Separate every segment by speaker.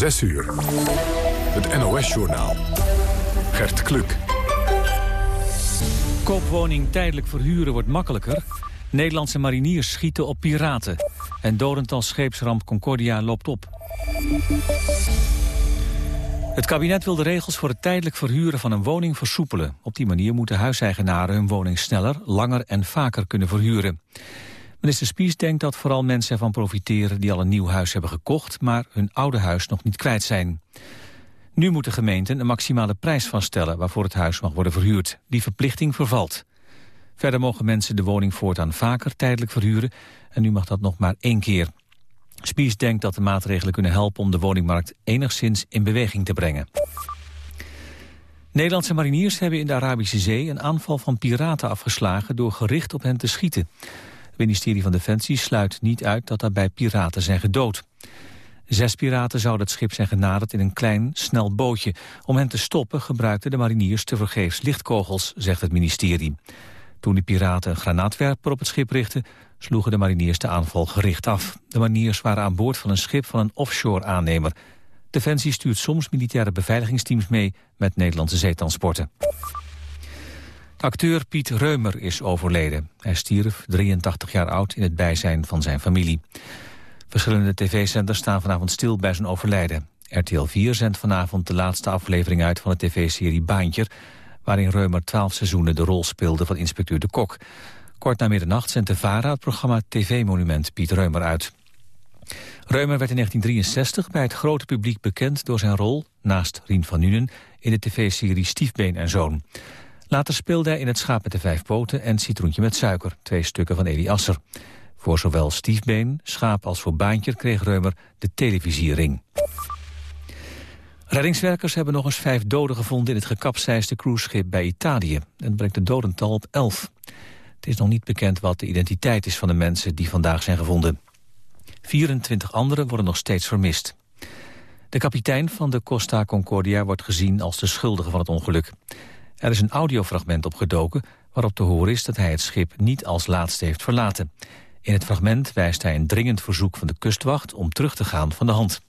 Speaker 1: 6 uur. Het NOS-journaal. Gert Kluk.
Speaker 2: Koopwoning tijdelijk verhuren wordt makkelijker. Nederlandse mariniers schieten op piraten. En dodental scheepsramp Concordia loopt op. Het kabinet wil de regels voor het tijdelijk verhuren van een woning versoepelen. Op die manier moeten huiseigenaren hun woning sneller, langer en vaker kunnen verhuren. Minister Spies denkt dat vooral mensen ervan profiteren die al een nieuw huis hebben gekocht, maar hun oude huis nog niet kwijt zijn. Nu moet de gemeente een maximale prijs vaststellen waarvoor het huis mag worden verhuurd. Die verplichting vervalt. Verder mogen mensen de woning voortaan vaker tijdelijk verhuren en nu mag dat nog maar één keer. Spies denkt dat de maatregelen kunnen helpen om de woningmarkt enigszins in beweging te brengen. Nederlandse mariniers hebben in de Arabische Zee een aanval van piraten afgeslagen door gericht op hen te schieten. Ministerie van Defensie sluit niet uit dat daarbij piraten zijn gedood. Zes piraten zouden het schip zijn genaderd in een klein, snel bootje. Om hen te stoppen gebruikten de mariniers tevergeefs lichtkogels, zegt het ministerie. Toen de piraten een granaatwerper op het schip richtten... sloegen de mariniers de aanval gericht af. De mariniers waren aan boord van een schip van een offshore-aannemer. Defensie stuurt soms militaire beveiligingsteams mee... met Nederlandse zeetransporten. Acteur Piet Reumer is overleden. Hij stierf, 83 jaar oud, in het bijzijn van zijn familie. Verschillende tv-zenders staan vanavond stil bij zijn overlijden. RTL 4 zendt vanavond de laatste aflevering uit van de tv-serie Baantjer waarin Reumer twaalf seizoenen de rol speelde van inspecteur De Kok. Kort na middernacht zendt de VARA het programma TV-monument Piet Reumer uit. Reumer werd in 1963 bij het grote publiek bekend door zijn rol, naast Rien van Nuenen, in de tv-serie Stiefbeen en Zoon. Later speelde hij in Het Schaap met de Vijf Poten en Citroentje met Suiker, twee stukken van Elie Asser. Voor zowel Stiefbeen, Schaap als voor Baantjer kreeg Reumer de televisiering. Reddingswerkers hebben nog eens vijf doden gevonden in het gekapseisde cruiseschip bij Italië. Dat brengt de dodental op elf. Het is nog niet bekend wat de identiteit is van de mensen die vandaag zijn gevonden. 24 anderen worden nog steeds vermist. De kapitein van de Costa Concordia wordt gezien als de schuldige van het ongeluk. Er is een audiofragment opgedoken waarop te horen is dat hij het schip niet als laatste heeft verlaten. In het fragment wijst hij een dringend verzoek van de kustwacht om terug te gaan van de hand.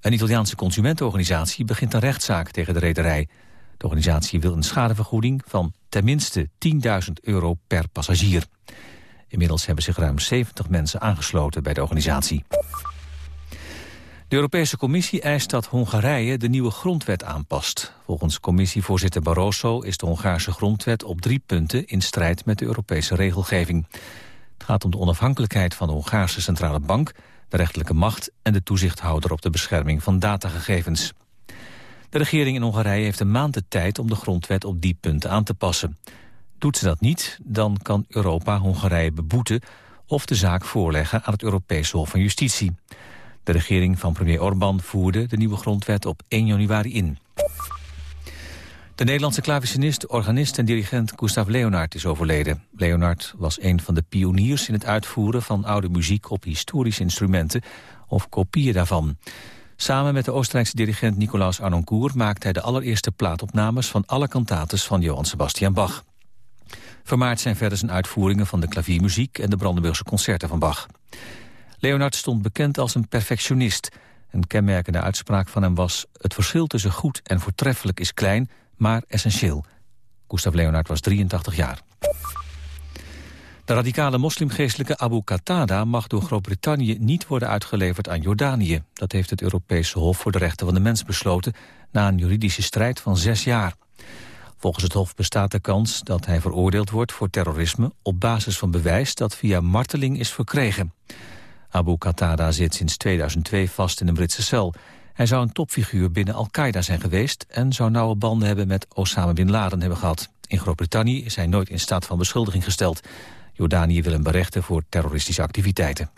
Speaker 2: Een Italiaanse consumentenorganisatie begint een rechtszaak tegen de rederij. De organisatie wil een schadevergoeding van tenminste 10.000 euro per passagier. Inmiddels hebben zich ruim 70 mensen aangesloten bij de organisatie. De Europese Commissie eist dat Hongarije de nieuwe grondwet aanpast. Volgens commissievoorzitter Barroso is de Hongaarse grondwet op drie punten in strijd met de Europese regelgeving. Het gaat om de onafhankelijkheid van de Hongaarse Centrale Bank de rechterlijke macht en de toezichthouder op de bescherming van datagegevens. De regering in Hongarije heeft een maand de tijd om de grondwet op die punten aan te passen. Doet ze dat niet, dan kan Europa Hongarije beboeten of de zaak voorleggen aan het Europese Hof van Justitie. De regering van premier Orbán voerde de nieuwe grondwet op 1 januari in. De Nederlandse klavicinist, organist en dirigent Gustav Leonard is overleden. Leonard was een van de pioniers in het uitvoeren van oude muziek op historische instrumenten of kopieën daarvan. Samen met de Oostenrijkse dirigent Nicolaus Arnoncourt maakte hij de allereerste plaatopnames van alle cantates van Johann Sebastian Bach. Vermaard zijn verder zijn uitvoeringen van de klaviermuziek en de Brandenburgse concerten van Bach. Leonard stond bekend als een perfectionist. Een kenmerkende uitspraak van hem was... het verschil tussen goed en voortreffelijk is klein, maar essentieel. Gustav Leonard was 83 jaar. De radicale moslimgeestelijke Abu Qatada mag door Groot-Brittannië niet worden uitgeleverd aan Jordanië. Dat heeft het Europese Hof voor de Rechten van de Mens besloten na een juridische strijd van zes jaar. Volgens het Hof bestaat de kans dat hij veroordeeld wordt voor terrorisme op basis van bewijs dat via marteling is verkregen. Abu Qatada zit sinds 2002 vast in een Britse cel. Hij zou een topfiguur binnen Al-Qaeda zijn geweest... en zou nauwe banden hebben met Osama Bin Laden hebben gehad. In Groot-Brittannië is hij nooit in staat van beschuldiging gesteld. Jordanië wil hem berechten voor terroristische activiteiten.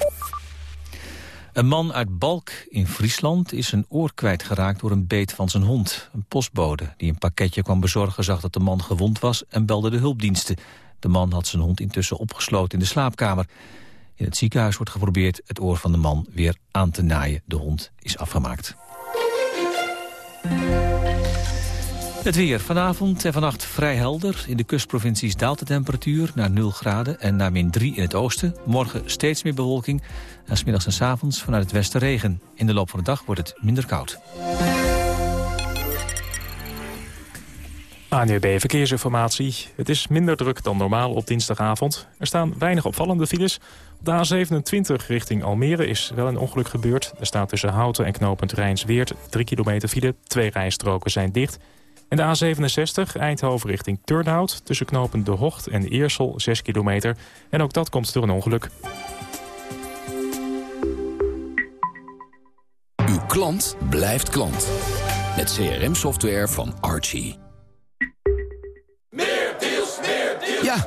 Speaker 2: Een man uit Balk in Friesland is een oor kwijtgeraakt door een beet van zijn hond. Een postbode die een pakketje kwam bezorgen zag dat de man gewond was en belde de hulpdiensten. De man had zijn hond intussen opgesloten in de slaapkamer. In het ziekenhuis wordt geprobeerd het oor van de man weer aan te naaien. De hond is afgemaakt. Het weer. Vanavond en vannacht vrij helder. In de kustprovincies daalt de temperatuur naar 0 graden en naar min 3 in het oosten. Morgen steeds meer bewolking en smiddags en s avonds vanuit het westen regen. In de loop van de dag wordt het minder koud.
Speaker 3: ANUB Verkeersinformatie. Het is minder druk dan normaal op dinsdagavond. Er staan weinig opvallende files. De A27 richting Almere is wel een ongeluk gebeurd. Er staat tussen Houten en knooppunt Rijnsweert 3 kilometer file. Twee rijstroken zijn dicht. En de A67 Eindhoven richting Turnhout... tussen knooppunt De Hocht en Eersel 6 kilometer. En ook dat komt door een ongeluk.
Speaker 4: Uw klant blijft klant. Met CRM-software van Archie. Ja,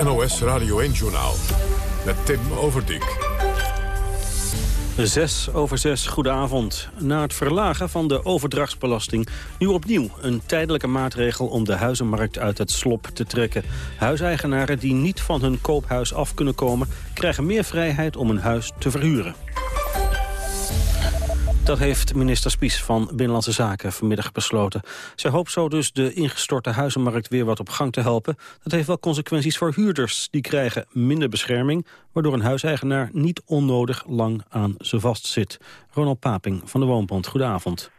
Speaker 1: NOS Radio 1-journaal met Tim Overdijk.
Speaker 5: Zes over zes, goedenavond. Na het verlagen van de overdrachtsbelasting nu opnieuw een tijdelijke maatregel om de huizenmarkt uit het slop te trekken. Huiseigenaren die niet van hun koophuis af kunnen komen krijgen meer vrijheid om een huis te verhuren. Dat heeft minister Spies van Binnenlandse Zaken vanmiddag besloten. Zij hoopt zo dus de ingestorte huizenmarkt weer wat op gang te helpen. Dat heeft wel consequenties voor huurders. Die krijgen minder bescherming, waardoor een huiseigenaar niet onnodig lang aan ze vastzit. Ronald Paping van de Woonbond, goedenavond.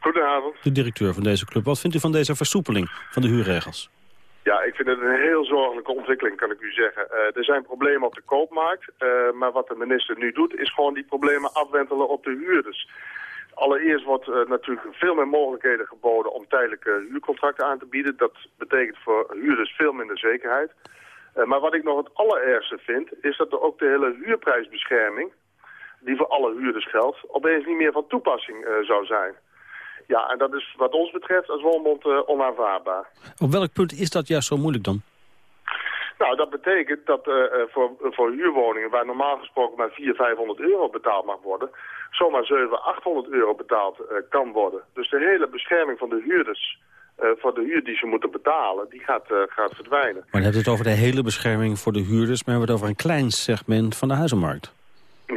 Speaker 6: Goedenavond.
Speaker 5: De directeur van deze club. Wat vindt u van deze versoepeling van de huurregels?
Speaker 6: Ja, ik vind het een heel zorgelijke ontwikkeling, kan ik u zeggen. Uh, er zijn problemen op de koopmarkt, uh, maar wat de minister nu doet... is gewoon die problemen afwentelen op de huurders. Allereerst wordt uh, natuurlijk veel meer mogelijkheden geboden om tijdelijke huurcontracten aan te bieden. Dat betekent voor huurders veel minder zekerheid. maar wat ik nog het allerergste vind, is dat ook de hele huurprijsbescherming... die voor alle huurders geldt, opeens niet meer van toepassing zou zijn. Ja, en dat is wat ons betreft als woonbond uh, onaanvaardbaar.
Speaker 5: Op welk punt is dat juist zo moeilijk dan?
Speaker 6: Nou, dat betekent dat uh, voor, voor huurwoningen waar normaal gesproken maar 400, 500 euro betaald mag worden, zomaar 700, 800 euro betaald uh, kan worden. Dus de hele bescherming van de huurders voor de huur die ze moeten betalen, die gaat, gaat verdwijnen.
Speaker 5: Maar je hebt het over de hele bescherming voor de huurders, maar we hebben het over een klein segment van de huizenmarkt.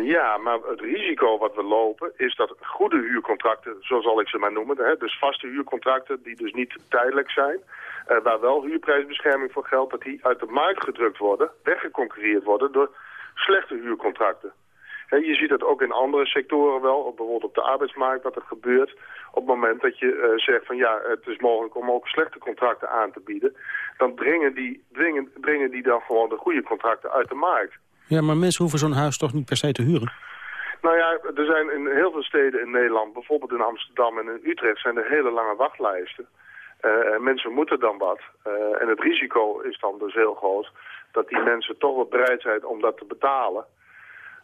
Speaker 6: Ja, maar het risico wat we lopen is dat goede huurcontracten, zo zal ik ze maar noemen, hè, dus vaste huurcontracten die dus niet tijdelijk zijn, uh, waar wel huurprijsbescherming voor geldt, dat die uit de markt gedrukt worden, weggeconcurreerd worden door slechte huurcontracten. Hè, je ziet dat ook in andere sectoren wel, bijvoorbeeld op de arbeidsmarkt, wat er gebeurt op het moment dat je uh, zegt van ja, het is mogelijk om ook slechte contracten aan te bieden, dan dringen die, dringen, dringen die dan gewoon de goede contracten uit de markt.
Speaker 5: Ja, maar mensen hoeven zo'n huis toch niet per se te huren?
Speaker 6: Nou ja, er zijn in heel veel steden in Nederland, bijvoorbeeld in Amsterdam en in Utrecht, zijn er hele lange wachtlijsten. Uh, mensen moeten dan wat. Uh, en het risico is dan dus heel groot dat die mensen toch wel bereid zijn om dat te betalen.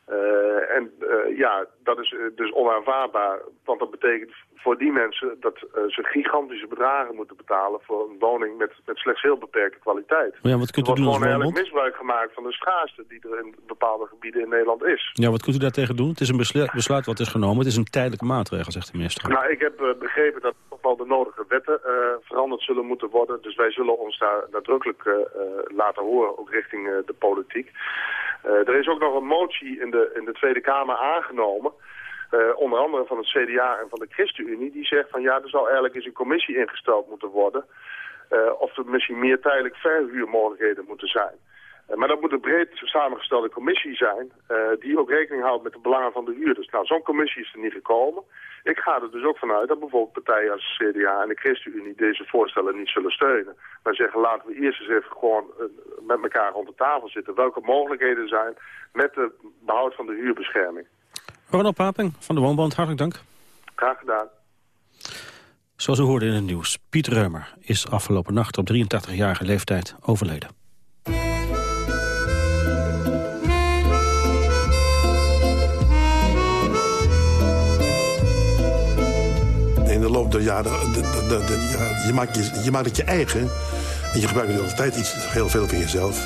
Speaker 6: Uh, en ja, dat is dus onaanvaardbaar, want dat betekent voor die mensen dat uh, ze gigantische bedragen moeten betalen voor een woning met, met slechts heel beperkte kwaliteit.
Speaker 5: Ja, wat kunt
Speaker 6: u
Speaker 5: er
Speaker 6: wordt
Speaker 5: doen
Speaker 6: gewoon eigenlijk misbruik gemaakt van de schaarste die er in bepaalde gebieden in Nederland is.
Speaker 5: Ja, wat kunt u daartegen doen? Het is een besluit, besluit wat is genomen, het is een tijdelijke maatregel, zegt de minister.
Speaker 6: Nou, ik heb begrepen dat toch wel de nodige wetten veranderd zullen moeten worden, dus wij zullen ons daar nadrukkelijk laten horen, ook richting de politiek. Er is ook nog een motie in de, in de Tweede Kamer aangenomen. Uh, onder andere van het CDA en van de ChristenUnie. Die zegt van ja, er zal eigenlijk eens een commissie ingesteld moeten worden. Uh, of er misschien meer tijdelijk verhuurmogelijkheden moeten zijn. maar dat moet een breed samengestelde commissie zijn. die ook rekening houdt met de belangen van de huurders. Nou, zo'n commissie is er niet gekomen. Ik ga er dus ook vanuit dat bijvoorbeeld partijen als CDA en de ChristenUnie deze voorstellen niet zullen steunen. Maar zeggen laten we eerst eens even gewoon met elkaar rond de tafel zitten. Welke mogelijkheden zijn met de behoud van de huurbescherming.
Speaker 5: Ronald Paping van de Woonbond, hartelijk dank.
Speaker 6: Graag gedaan.
Speaker 5: Zoals u hoorde in het nieuws, Piet Reumer is afgelopen nacht op 83-jarige leeftijd overleden.
Speaker 7: loop der jaren... De, de, de, ja, je, maakt je, je maakt het je eigen. En je gebruikt de hele tijd iets, heel veel van jezelf.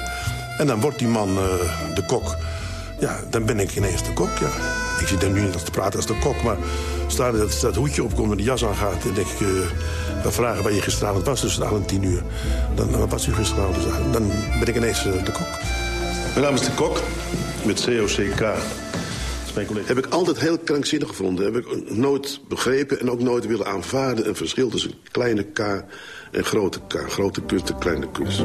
Speaker 7: En dan wordt die man uh, de kok. Ja, dan ben ik ineens de kok, ja. Ik zit er nu niet te praten als de kok, maar... Zodra dat, dat hoedje opkomt en de jas aangaat... dan denk ik, uh, we vragen waar je gisteravond was tussen 8 en 10 uur. Dan wat was u gisteravond? Dus, dan ben ik ineens uh, de kok. Mijn naam is de kok, met COCK. Heb ik altijd heel krankzinnig gevonden. Heb ik nooit begrepen en ook nooit willen aanvaarden... een verschil tussen kleine K en grote. Grote kus en kleine kus.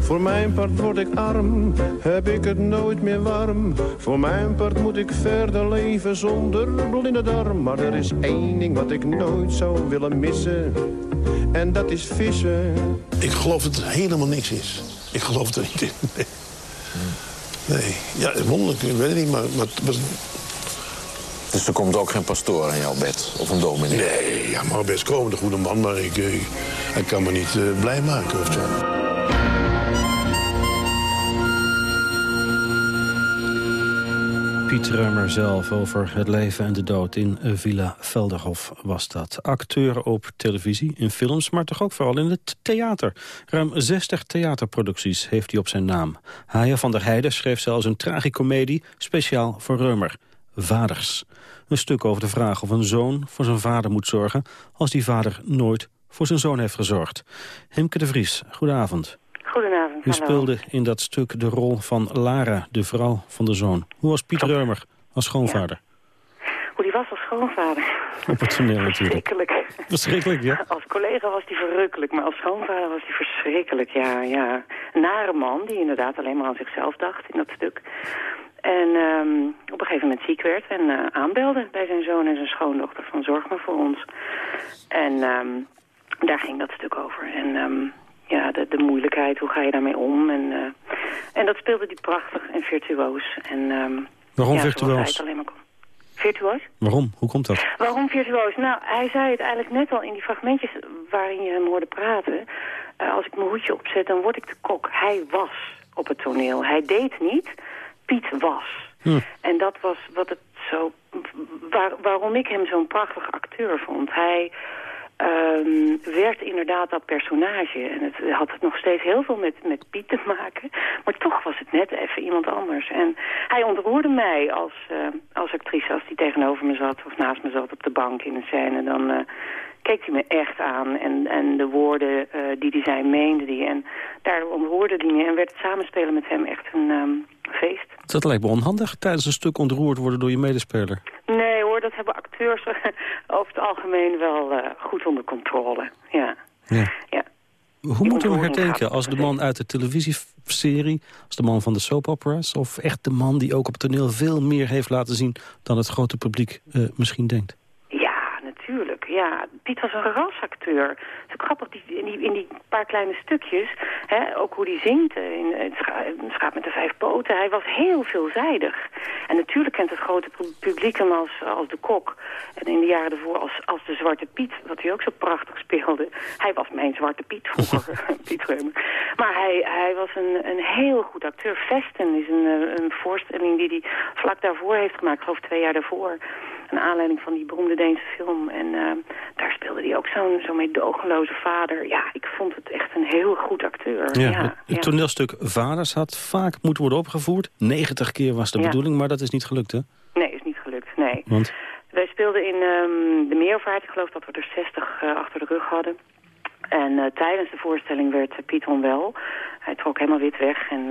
Speaker 8: Voor mijn part word ik arm, heb ik het nooit meer warm. Voor mijn part moet ik verder leven zonder blinde darm. Maar er is één ding wat ik nooit zou willen missen. En dat is vissen.
Speaker 7: Ik geloof dat het helemaal niks is. Ik geloof er niet in. Nee. Nee, ja, wonderlijk, ik weet het niet, maar, maar,
Speaker 9: Dus er komt ook geen pastoor in jouw bed, of een dominee?
Speaker 7: Nee, ja, mag best komen, de goede man, maar ik, ik, hij kan me niet uh, blij maken of zo.
Speaker 5: Piet Reumer zelf over het leven en de dood in Villa Velderhof was dat. Acteur op televisie, in films, maar toch ook vooral in het theater. Ruim 60 theaterproducties heeft hij op zijn naam. Haya van der Heijden schreef zelfs een tragicomedie speciaal voor Reumer. Vaders. Een stuk over de vraag of een zoon voor zijn vader moet zorgen... als die vader nooit voor zijn zoon heeft gezorgd. Hemke de Vries, goedenavond.
Speaker 10: Goedenavond,
Speaker 5: U speelde in dat stuk de rol van Lara, de vrouw van de zoon. Hoe was Piet Reumer als schoonvader?
Speaker 10: Hoe die was als schoonvader?
Speaker 5: Op het toneel natuurlijk.
Speaker 10: Verschrikkelijk.
Speaker 5: Verschrikkelijk, ja?
Speaker 10: Als collega was hij verrukkelijk, maar als schoonvader was hij verschrikkelijk, ja, ja. Een nare man die inderdaad alleen maar aan zichzelf dacht in dat stuk. En um, op een gegeven moment ziek werd en uh, aanbelde bij zijn zoon en zijn schoondochter van zorg maar voor ons. En um, daar ging dat stuk over. En um, ja, de, de moeilijkheid, hoe ga je daarmee om? En, uh, en dat speelde hij prachtig en virtuoos. En,
Speaker 5: Waarom
Speaker 10: ja,
Speaker 5: virtuoos?
Speaker 10: Alleen maar kon. Virtuoos?
Speaker 5: Waarom? Hoe komt dat?
Speaker 10: Waarom virtuoos? Nou, hij zei het eigenlijk net al in die fragmentjes waarin je hem hoorde praten. Uh, als ik mijn hoedje opzet, dan word ik de kok. Hij was op het toneel. Hij deed niet, Piet was.
Speaker 5: Hm.
Speaker 10: En dat was wat het zo... Waar, waarom ik hem zo'n prachtige acteur vond. Hij um, werd inderdaad dat personage. En het had het nog steeds heel veel met, met Piet te maken. Maar toch was het net even iemand anders. En hij ontroerde mij als, uh, als actrice. Als hij tegenover me zat of naast me zat op de bank in een scène. Dan uh, keek hij me echt aan. En, en de woorden uh, die hij zei, meende hij. En daar ontroerde hij me. En werd het samenspelen met hem echt een um, feest.
Speaker 5: Dat lijkt me onhandig tijdens een stuk ontroerd worden door je medespeler.
Speaker 10: Nee hoor, dat hebben acteurs over het algemeen wel uh, goed onder controle. Ja.
Speaker 5: ja.
Speaker 10: ja.
Speaker 5: Hoe moeten we herdenken als de man uit de televisieserie, als de man van de soap operas... of echt de man die ook op het toneel veel meer heeft laten zien dan het grote publiek uh, misschien denkt?
Speaker 10: Was een rasacteur. Het is ook grappig, die, in, die, in die paar kleine stukjes, hè, ook hoe hij zingt in het scha schaap met de vijf poten. Hij was heel veelzijdig. En natuurlijk kent het grote publiek hem als, als de kok. En in de jaren ervoor als, als de Zwarte Piet, wat hij ook zo prachtig speelde. Hij was mijn Zwarte Piet vroeger, Piet Reumer. Maar hij, hij was een, een heel goed acteur. Vesten is een, een voorstelling die hij vlak daarvoor heeft gemaakt, ik geloof twee jaar daarvoor. Een aanleiding van die beroemde Deense film. En uh, daar speelde hij ook zo'n zo meedogenloze vader. Ja, ik vond het echt een heel goed acteur.
Speaker 5: Ja,
Speaker 10: ja
Speaker 5: het, het
Speaker 10: ja.
Speaker 5: toneelstuk Vaders had vaak moeten worden opgevoerd. 90 keer was de
Speaker 10: Ja.
Speaker 5: bedoeling, maar dat is niet gelukt, hè?
Speaker 10: Nee, is niet gelukt, nee.
Speaker 5: Want
Speaker 10: Wij speelden in um, de Meervaart. Ik geloof dat we er 60 uh, achter de rug hadden. En uh, tijdens de voorstelling werd Piet onwel. Hij trok helemaal wit weg en...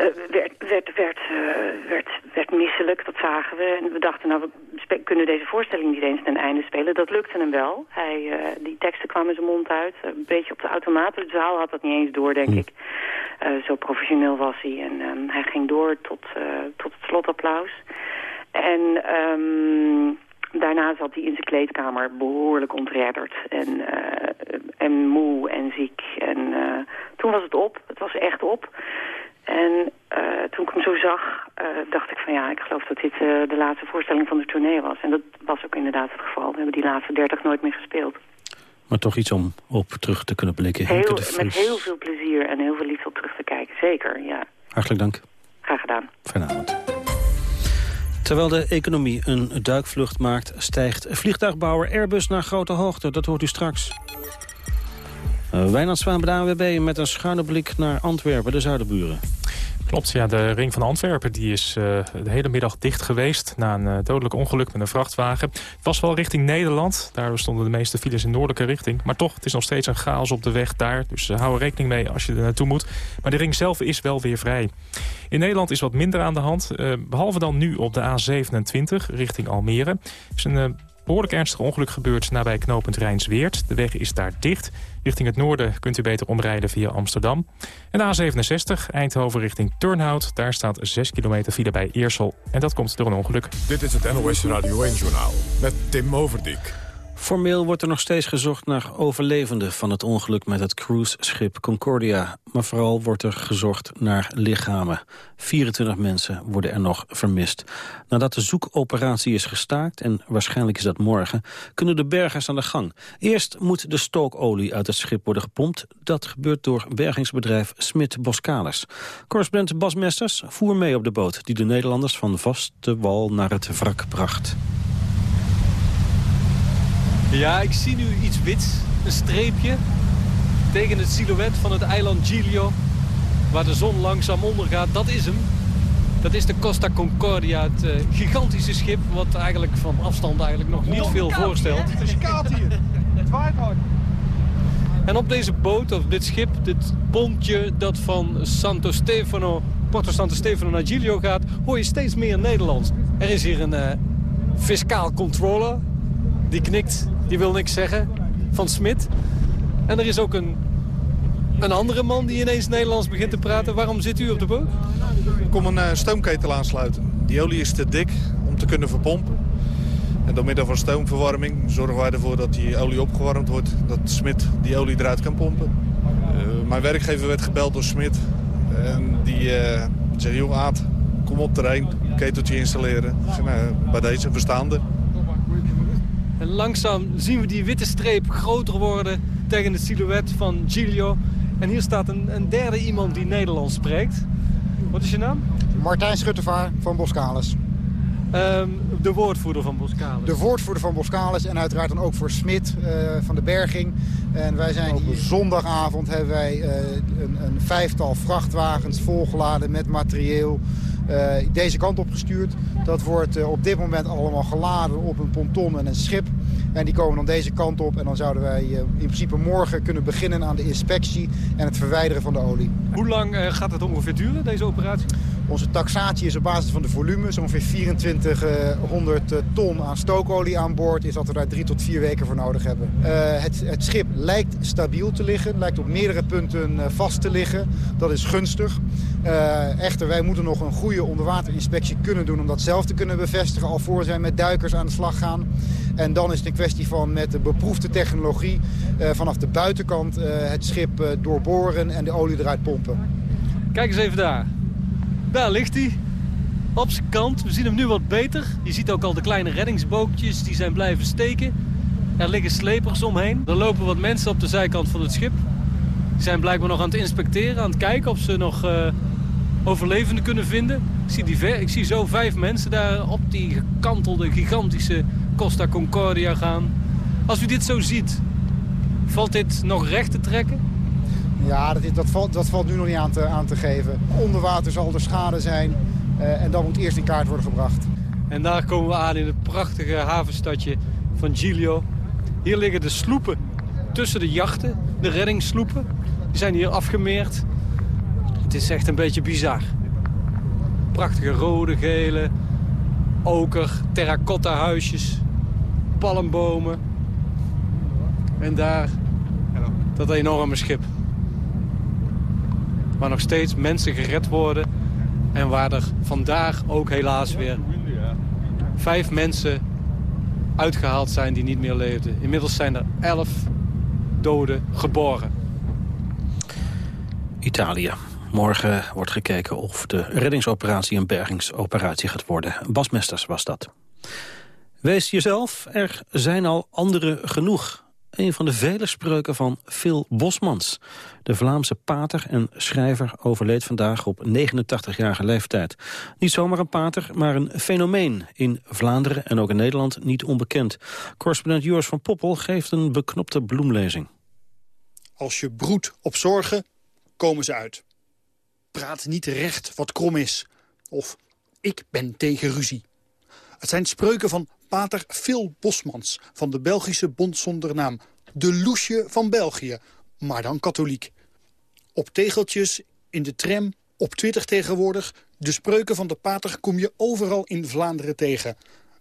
Speaker 10: Uh, uh, werd, werd, werd, uh, werd, werd misselijk, dat zagen we. En we dachten, nou, we kunnen deze voorstelling niet eens ten einde spelen. Dat lukte hem wel. Hij, uh, die teksten kwamen in zijn mond uit. Een beetje op de automaat. De zaal had dat niet eens door, denk
Speaker 5: Hm.
Speaker 10: ik. Zo professioneel was hij. En um, hij ging door tot, tot het slotapplaus. En... Um, Daarna zat hij in zijn kleedkamer behoorlijk ontredderd en, uh, en moe en ziek. En uh, toen was het op. Het was echt op. En uh, toen ik hem zo zag, uh, dacht ik van ja, ik geloof dat dit uh, de laatste voorstelling van de tournee was. En dat was ook inderdaad het geval. We hebben die laatste dertig nooit meer gespeeld.
Speaker 5: Maar toch iets om op terug te kunnen blikken.
Speaker 10: Heel, met heel veel plezier en heel veel liefde op terug te kijken. Zeker, ja.
Speaker 5: Hartelijk dank.
Speaker 10: Graag gedaan.
Speaker 5: Fijne avond. Terwijl de economie een duikvlucht maakt, stijgt vliegtuigbouwer Airbus naar grote hoogte. Dat hoort u straks. Uh, Wijnand Zwaan bij de ANWB met een schuine blik naar Antwerpen, de zuidenburen.
Speaker 3: Klopt, ja, de ring van Antwerpen die is uh, de hele middag dicht geweest... na een uh, dodelijk ongeluk met een vrachtwagen. Het was wel richting Nederland. Daar stonden de meeste files in noordelijke richting. Maar toch, het is nog steeds een chaos op de weg daar. Dus hou er rekening mee als je er naartoe moet. Maar de ring zelf is wel weer vrij. In Nederland is wat minder aan de hand. behalve dan nu op de A27 richting Almere. is een behoorlijk ernstig ongeluk gebeurd nabij knooppunt Rijnsweert. De weg is daar dicht. Richting het noorden kunt u beter omrijden via Amsterdam. En de A67, Eindhoven richting Turnhout. Daar staat 6 kilometer file bij Eersel. En dat komt door een ongeluk.
Speaker 1: Dit is het NOS Radio 1-journaal met Tim Overdijk.
Speaker 5: Formeel wordt er nog steeds gezocht naar overlevenden van het ongeluk met het cruiseschip Concordia. Maar vooral wordt er gezocht naar lichamen. 24 mensen worden er nog vermist. Nadat de zoekoperatie is gestaakt, en waarschijnlijk is dat morgen, kunnen de bergers aan de gang. Eerst moet de stookolie uit het schip worden gepompt. Dat gebeurt door bergingsbedrijf Smit Boskalis. Correspondent Bas Mesters voer mee op de boot die de Nederlanders van vaste wal naar het wrak bracht.
Speaker 11: Ja, ik zie nu iets wits. Een streepje tegen het silhouet van het eiland Giglio. Waar de zon langzaam ondergaat. Dat is hem. Dat is de Costa Concordia, het uh, gigantische schip... wat eigenlijk van afstand eigenlijk nog niet veel voorstelt.
Speaker 12: Het is koud hier. Het waait hard.
Speaker 11: En op deze boot, of dit schip, dit pontje dat van Santo Stefano, Porto Santo Stefano naar Giglio gaat... hoor je steeds meer Nederlands. Er is hier een uh, fiscaal controller. Die knikt die wil niks zeggen, van Smit. En er is ook een, een andere man die ineens Nederlands begint te praten. Waarom zit u op de boot?
Speaker 12: Kom een uh, stoomketel aansluiten. Die olie is te dik om te kunnen verpompen. En door middel van stoomverwarming zorgen wij ervoor dat die olie opgewarmd wordt. Dat Smit die olie eruit kan pompen. Uh, mijn werkgever werd gebeld door Smit. En die uh, zei, Aad, kom op terrein, keteltje installeren. Nou, bij deze, we staan er.
Speaker 11: En langzaam zien we die witte streep groter worden tegen het silhouet van Giglio. En hier staat een, een derde iemand die Nederlands spreekt. Wat is je naam?
Speaker 13: Martijn Schuttevaar van Boskalis.
Speaker 11: Um, de woordvoerder van Boskalis.
Speaker 13: De woordvoerder van Boskalis en uiteraard dan ook voor Smit uh, van de Berging. En wij zijn hier zondagavond hebben wij uh, een, een, vijftal vrachtwagens volgeladen met materieel deze kant op gestuurd. Dat wordt uh, op dit moment allemaal geladen op een ponton en een schip. En die komen dan deze kant op en dan zouden wij uh, in principe morgen kunnen beginnen aan de inspectie en het verwijderen van de olie.
Speaker 11: Hoe lang gaat het ongeveer duren, deze operatie?
Speaker 13: Onze taxatie is op basis van de volume. Zo'n ongeveer 2400 ton aan stookolie aan boord is dat we daar drie tot vier weken voor nodig hebben. Uh, het, het, schip lijkt stabiel te liggen, lijkt op meerdere punten vast te liggen. Dat is gunstig. Echter, wij moeten nog een goede onderwaterinspectie kunnen doen... om dat zelf te kunnen bevestigen, alvorens wij met duikers aan de slag gaan. En dan is het een kwestie van met de beproefde technologie... Vanaf de buitenkant het schip doorboren en de olie eruit pompen.
Speaker 11: Kijk eens even daar. Daar ligt hij. Op zijn kant. We zien hem nu wat beter. Je ziet ook al de kleine reddingsbootjes die zijn blijven steken. Er liggen slepers omheen. Er lopen wat mensen op de zijkant van het schip. Die zijn blijkbaar nog aan het inspecteren, aan het kijken of ze nog uh, overlevenden kunnen vinden. Ik zie, die ik zie zo vijf mensen daar op die gekantelde, gigantische Costa Concordia gaan. Als u dit zo ziet, valt dit nog recht te trekken?
Speaker 13: Ja, dat, dat, valt, dat valt nu nog niet aan te, aan te geven. Onder water zal er schade zijn uh, en dan moet eerst in kaart worden gebracht.
Speaker 11: En daar komen we aan in het prachtige havenstadje van Giglio. Hier liggen de sloepen tussen de jachten, de reddingssloepen. Die zijn hier afgemeerd. Het is echt een beetje bizar. Prachtige rode, gele, oker, terracotta huisjes, palmbomen. En daar dat enorme schip. Waar nog steeds mensen gered worden. En waar er vandaag ook helaas weer vijf mensen uitgehaald zijn die niet meer leefden. Inmiddels zijn er elf doden geboren.
Speaker 5: Italië. Morgen wordt gekeken of de reddingsoperatie een bergingsoperatie gaat worden. Basmesters was dat. Wees jezelf, er zijn al anderen genoeg. Een van de vele spreuken van Phil Bosmans. De Vlaamse pater en schrijver overleed vandaag op 89-jarige leeftijd. Niet zomaar een pater, maar een fenomeen. In Vlaanderen en ook in Nederland niet onbekend. Correspondent Joris van Poppel geeft een beknopte bloemlezing.
Speaker 14: Als je broedt op zorgen, komen ze uit. Praat niet recht wat krom is. Of ik ben tegen ruzie. Het zijn spreuken van pater Phil Bosmans van de Belgische Bond zonder naam. De loesje van België, maar dan katholiek. Op tegeltjes, in de tram, op Twitter tegenwoordig... de spreuken van de pater kom je overal in Vlaanderen tegen.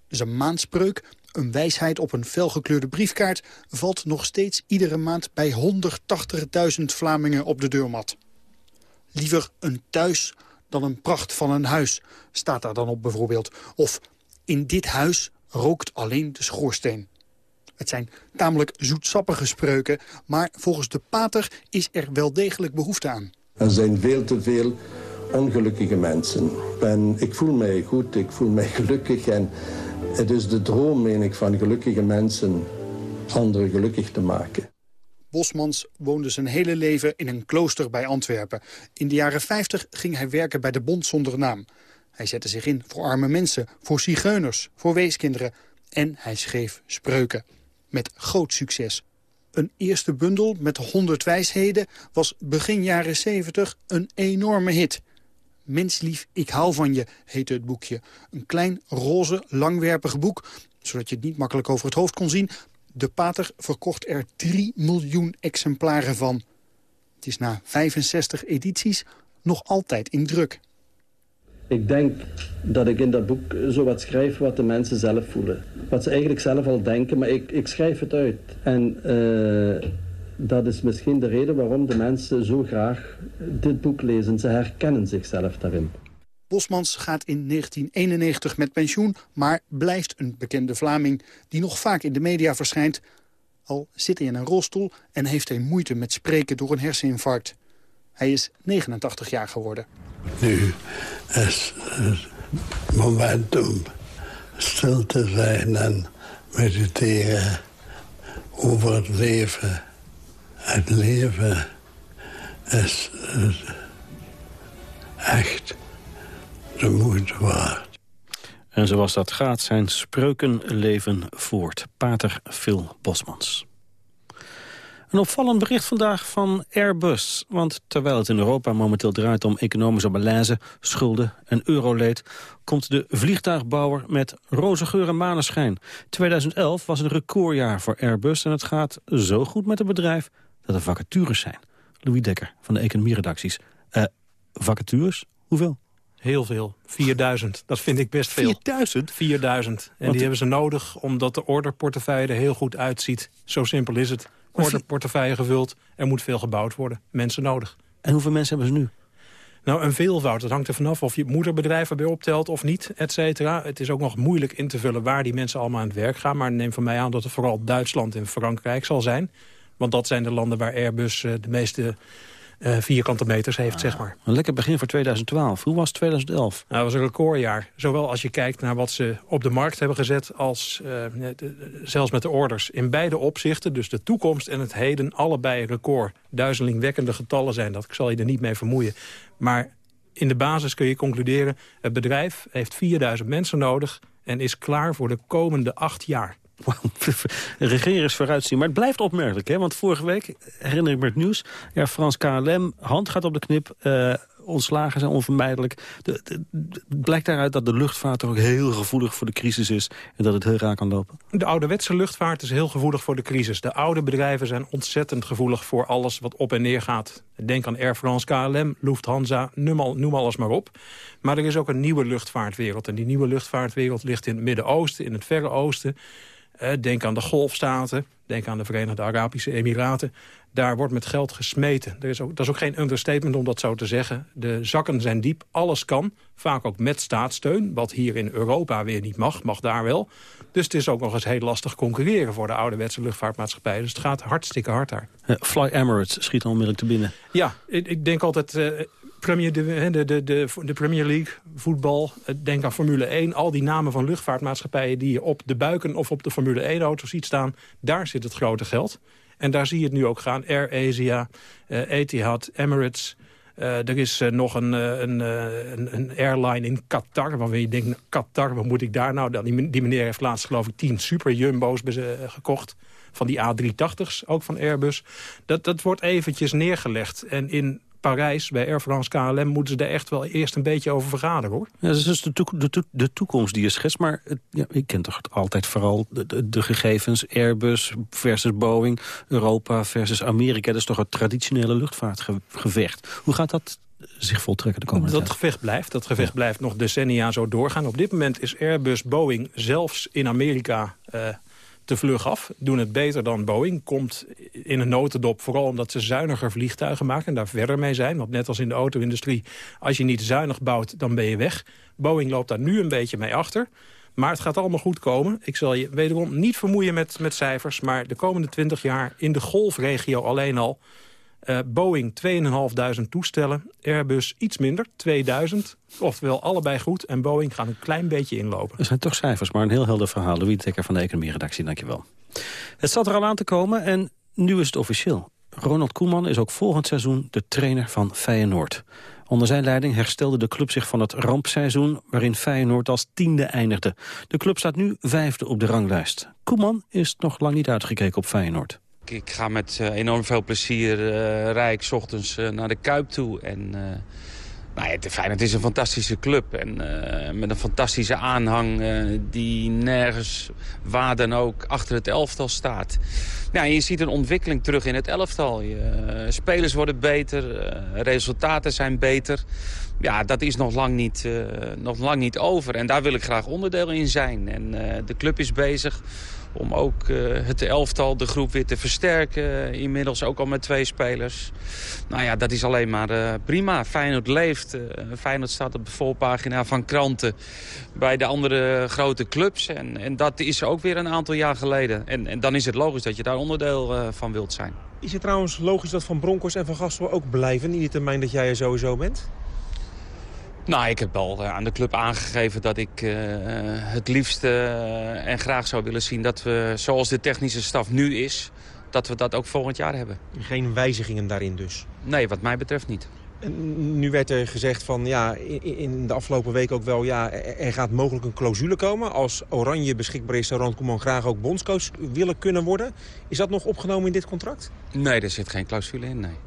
Speaker 14: Zijn maanspreuk, een wijsheid op een felgekleurde briefkaart... valt nog steeds iedere maand bij 180.000 Vlamingen op de deurmat. Liever een thuis dan een pracht van een huis, staat daar dan op bijvoorbeeld. Of in dit huis rookt alleen de schoorsteen. Het zijn tamelijk zoetsappige spreuken, maar volgens de pater is er wel degelijk behoefte aan.
Speaker 15: Er zijn veel te veel ongelukkige mensen. En ik voel mij goed, ik voel mij gelukkig. En het is de droom, meen ik, van gelukkige mensen anderen gelukkig te maken.
Speaker 14: Bosmans woonde zijn hele leven in een klooster bij Antwerpen. In de jaren 50 ging hij werken bij de Bond zonder naam. Hij zette zich in voor arme mensen, voor zigeuners, voor weeskinderen. En hij schreef spreuken. Met groot succes. Een eerste bundel met 100 wijsheden was begin jaren 70 een enorme hit. Menslief, ik hou van je, heette het boekje. Een klein, roze, langwerpig boek, zodat je het niet makkelijk over het hoofd kon zien. De pater verkocht er 3 miljoen exemplaren van. Het is na 65 edities nog altijd in druk.
Speaker 15: Ik denk dat ik in dat boek zo wat schrijf wat de mensen zelf voelen. Wat ze eigenlijk zelf al denken, maar ik, ik schrijf het uit. En uh, dat is misschien de reden waarom de mensen zo graag dit boek lezen. Ze herkennen zichzelf daarin.
Speaker 14: Bosmans gaat in 1991 met pensioen, maar blijft een bekende Vlaming... die nog vaak in de media verschijnt. Al zit hij in een rolstoel en heeft hij moeite met spreken door een herseninfarct. Hij is 89 jaar geworden.
Speaker 16: Nu is het moment om stil te zijn en mediteren over het leven. Het leven is echt de moeite waard.
Speaker 5: En zoals dat gaat, zijn spreuken leven voort. Pater Phil Bosmans. Een opvallend bericht vandaag van Airbus. Want terwijl het in Europa momenteel draait om economische malaise, schulden en euroleed... komt de vliegtuigbouwer met roze geur en maneschijn. 2011 was een recordjaar voor Airbus en het gaat zo goed met het bedrijf... dat er vacatures zijn. Louis Dekker van de economieredacties. Uh, vacatures? Hoeveel?
Speaker 17: Heel veel. 4000. Dat vind ik best veel.
Speaker 5: 4000?
Speaker 17: 4000. En die hebben ze nodig omdat de orderportefeuille er heel goed uitziet. Zo simpel is het orderportefeuille gevuld. Er moet veel gebouwd worden. Mensen nodig.
Speaker 5: En hoeveel mensen hebben ze nu?
Speaker 17: Nou, een veelvoud. Dat hangt er vanaf of je moederbedrijf erbij optelt of niet, et cetera. Het is ook nog moeilijk in te vullen waar die mensen allemaal aan het werk gaan. Maar neem van mij aan dat het vooral Duitsland en Frankrijk zal zijn. Want dat zijn de landen waar Airbus eh, de meeste uh, vierkante meters heeft, zeg maar.
Speaker 5: Een lekker begin voor 2012. Hoe was 2011?
Speaker 17: Nou, dat was een recordjaar. Zowel als je kijkt naar wat ze op de markt hebben gezet... als uh, zelfs met de orders. In beide opzichten, dus de toekomst en het heden... allebei record. Duizelingwekkende getallen zijn dat. Ik zal je er niet mee vermoeien. Maar in de basis kun je concluderen... het bedrijf heeft 4000 mensen nodig... en is klaar voor de komende acht jaar.
Speaker 5: regeren is vooruitzien. Maar het blijft opmerkelijk, hè? want vorige week, herinner ik me het nieuws... Ja, Frans KLM, hand gaat op de knip, uh, ontslagen zijn onvermijdelijk. Blijkt daaruit dat de luchtvaart ook heel gevoelig voor de crisis is... en dat het heel raar kan lopen.
Speaker 17: De ouderwetse luchtvaart is heel gevoelig voor de crisis. De oude bedrijven zijn ontzettend gevoelig voor alles wat op en neer gaat. Denk aan Air France, KLM, Lufthansa, noem, noem alles maar op. Maar er is ook een nieuwe luchtvaartwereld. En die nieuwe luchtvaartwereld ligt in het Midden-Oosten, in het Verre Oosten... Denk aan de Golfstaten, denk aan de Verenigde Arabische Emiraten. Daar wordt met geld gesmeten. Er is ook, dat is ook geen understatement om dat zo te zeggen. De zakken zijn diep, alles kan. Vaak ook met staatssteun, wat hier in Europa weer niet mag, mag daar wel. Dus het is ook nog eens heel lastig concurreren voor de ouderwetse luchtvaartmaatschappij. Dus het gaat hartstikke hard daar.
Speaker 5: Fly Emirates schiet onmiddellijk te binnen.
Speaker 17: Ja, ik, ik denk altijd... Uh, Premier, de, de, de, de, Premier League, voetbal, eh, denk aan Formule 1. Al die namen van luchtvaartmaatschappijen die je op de buiken of op de Formule 1-auto ziet staan. Daar zit het grote geld. En daar zie je het nu ook gaan. Air Asia, uh, Etihad, Emirates... Uh, er is nog een, uh, een, een, airline in Qatar, waarvan je denkt, Qatar, wat moet ik daar nou? Die, die meneer heeft laatst geloof ik tien super jumbo's gekocht. Van die A380's, ook van Airbus. Dat, dat wordt eventjes neergelegd. En in Parijs, bij Air France KLM... moeten ze daar echt wel eerst een beetje over vergaderen, hoor.
Speaker 5: Ja, dat is dus de, de, de toekomst die je schetst. Maar ja, ik ken toch altijd vooral de, de, gegevens... Airbus versus Boeing, Europa versus Amerika. Dat is toch het traditionele luchtvaartgevecht. Hoe gaat dat zich voltrekken de komende
Speaker 17: dat
Speaker 5: tijd?
Speaker 17: gevecht blijft. Dat gevecht blijft nog decennia zo doorgaan. Op dit moment is Airbus, Boeing zelfs in Amerika... Uh, te vlug af, doen het beter dan Boeing. Komt in een notendop vooral omdat ze zuiniger vliegtuigen maken... en daar verder mee zijn, want net als in de auto-industrie... als je niet zuinig bouwt, dan ben je weg. Boeing loopt daar nu een beetje mee achter... Maar het gaat allemaal goed komen. Ik zal je wederom niet vermoeien met, met cijfers... maar de komende 20 jaar in de golfregio alleen al uh, Boeing 2.500 toestellen, Airbus iets minder, 2000. Oftewel allebei goed en Boeing gaat een klein beetje inlopen.
Speaker 5: Er zijn toch cijfers, maar een heel helder verhaal. Louis Dekker van de Economie-redactie, dankjewel. Het zat er al aan te komen en nu is het officieel. Ronald Koeman is ook volgend seizoen de trainer van Feyenoord. Onder zijn leiding herstelde de club zich van het rampseizoen... waarin Feyenoord als tiende eindigde. De club staat nu vijfde op de ranglijst. Koeman is nog lang niet uitgekeken op Feyenoord.
Speaker 18: Ik ga met uh, enorm veel plezier uh, rijk ochtends uh, naar de Kuip toe. En nou ja, Feyenoord is een fantastische club. En met een fantastische aanhang die nergens waar dan ook achter het elftal staat. Ja, je ziet een ontwikkeling terug in het elftal. Je, spelers worden beter, resultaten zijn beter. Ja, dat is nog lang, niet, nog lang niet over. En daar wil ik graag onderdeel in zijn. En de club is bezig om ook uh, het elftal, de groep weer te versterken. Inmiddels ook al met twee spelers. Nou ja, dat is alleen maar uh, prima. Feyenoord leeft. Uh, Feyenoord staat op de voorpagina van kranten bij de andere grote clubs. En, en dat is ook weer een aantal jaar geleden. En, en dan is het logisch dat je daar onderdeel van wilt zijn.
Speaker 19: Is het trouwens logisch dat Van Bronckhorst en Van Gastel ook blijven... in die termijn dat jij er sowieso bent?
Speaker 18: Nou, ik heb al aan de club aangegeven dat ik uh, het liefst uh, en graag zou willen zien... dat we, zoals de technische staf nu is, dat we dat ook volgend jaar hebben.
Speaker 19: Geen wijzigingen daarin dus?
Speaker 18: Nee, wat mij betreft niet.
Speaker 19: En nu werd er gezegd van, ja, in de afgelopen week ook wel... ja, er gaat mogelijk een clausule komen. Als Oranje beschikbaar is, zou Ron Koeman graag ook bondscoach willen kunnen worden. Is dat nog opgenomen in dit contract?
Speaker 18: Nee, er zit geen clausule in, nee.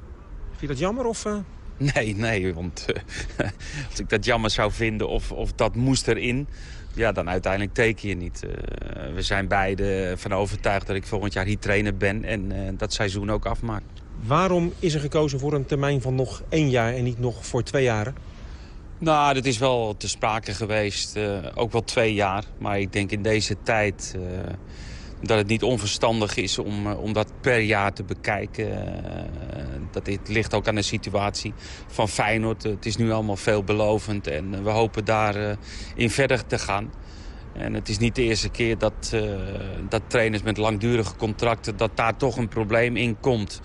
Speaker 19: Vind je dat jammer of... Uh...
Speaker 18: Nee, nee, want uh, als ik dat jammer zou vinden of, of dat moest erin... ja, dan uiteindelijk teken je niet. Uh, we zijn beide van overtuigd dat ik volgend jaar hier trainer ben... en uh, dat seizoen ook afmaak.
Speaker 19: Waarom is er gekozen voor een termijn van nog één jaar en niet nog voor twee jaren?
Speaker 18: Nou, dat is wel te sprake geweest. ook wel twee jaar. Maar ik denk in deze tijd dat het niet onverstandig is om, om dat per jaar te bekijken. dat dit ligt ook aan de situatie van Feyenoord. Het is nu allemaal veelbelovend en we hopen daarin in verder te gaan. En het is niet de eerste keer dat, dat trainers met langdurige contracten... dat daar toch een probleem in komt.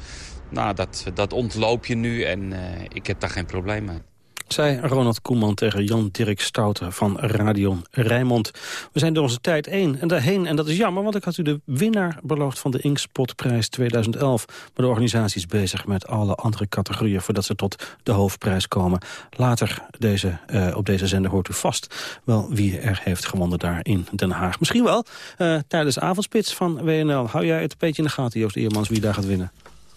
Speaker 18: Nou, dat, dat ontloop je nu en ik heb daar geen probleem mee
Speaker 5: zei Ronald Koeman tegen Jan-Dirk Stouten van Radion Rijnmond. We zijn door onze tijd één en daarheen. En dat is jammer, want ik had u de winnaar beloofd van de Inkspotprijs 2011. Maar de organisatie is bezig met alle andere categorieën... voordat ze tot de hoofdprijs komen. Later deze, uh, op deze zender hoort u vast wel wie er heeft gewonnen daar in Den Haag. Misschien wel uh, tijdens de avondspits van WNL. Hou jij het een beetje in de gaten, Joost Eermans, wie daar gaat winnen?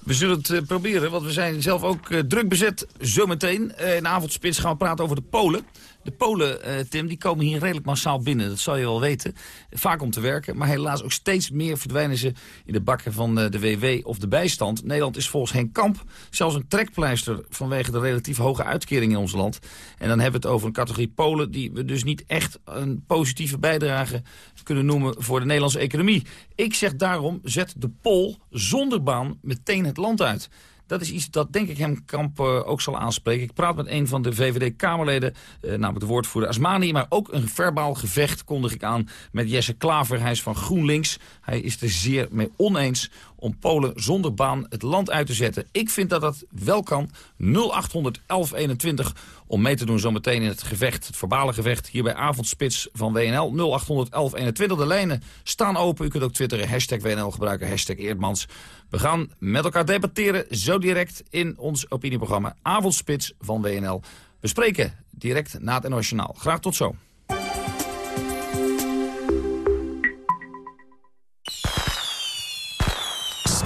Speaker 20: We zullen het uh, proberen, want we zijn zelf ook uh, druk bezet. Zometeen uh, in de avondspits gaan we praten over de Polen. De Polen, Tim, die komen hier redelijk massaal binnen. Dat zal je wel weten. Vaak om te werken, maar helaas ook steeds meer verdwijnen ze... in de bakken van de WW of de bijstand. Nederland is volgens Henk Kamp zelfs een trekpleister... vanwege de relatief hoge uitkering in ons land. En dan hebben we het over een categorie Polen... die we dus niet echt een positieve bijdrage kunnen noemen voor de Nederlandse economie. Ik zeg daarom, zet de Pol zonder baan meteen het land uit. Dat is iets dat denk ik hem Kamp uh, ook zal aanspreken. Ik praat met een van de VVD-Kamerleden, uh, namelijk de woordvoerder Asmani... maar ook een verbaal gevecht kondig ik aan met Jesse Klaver. Hij is van GroenLinks. Hij is er zeer mee oneens om Polen zonder baan het land uit te zetten. Ik vind dat dat wel kan. 0800 1121 om mee te doen zometeen in het gevecht, het verbale gevecht... hier bij Avondspits van WNL 0800 1121. De lijnen staan open. U kunt ook twitteren, hashtag WNL gebruiken, hashtag Eerdmans. We gaan met elkaar debatteren, zo direct in ons opinieprogramma Avondspits van WNL. We spreken direct na het NOS Graag tot zo.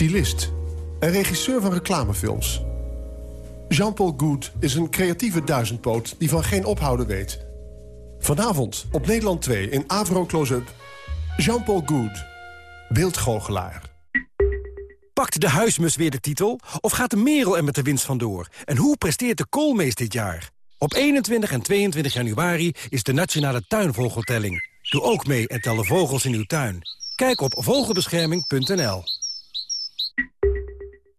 Speaker 21: Stylist. En regisseur van reclamefilms. Jean-Paul Good is een creatieve duizendpoot die van geen ophouden weet. Vanavond op Nederland 2 in Avro Close-up. Jean-Paul Good. Beeldgoochelaar.
Speaker 22: Pakt de huismus weer de titel? Of gaat de merel er met de winst vandoor? En hoe presteert de koolmees dit jaar? Op 21 en 22 januari is de Nationale Tuinvogeltelling. Doe ook mee en tel de vogels in uw tuin. Kijk op vogelbescherming.nl.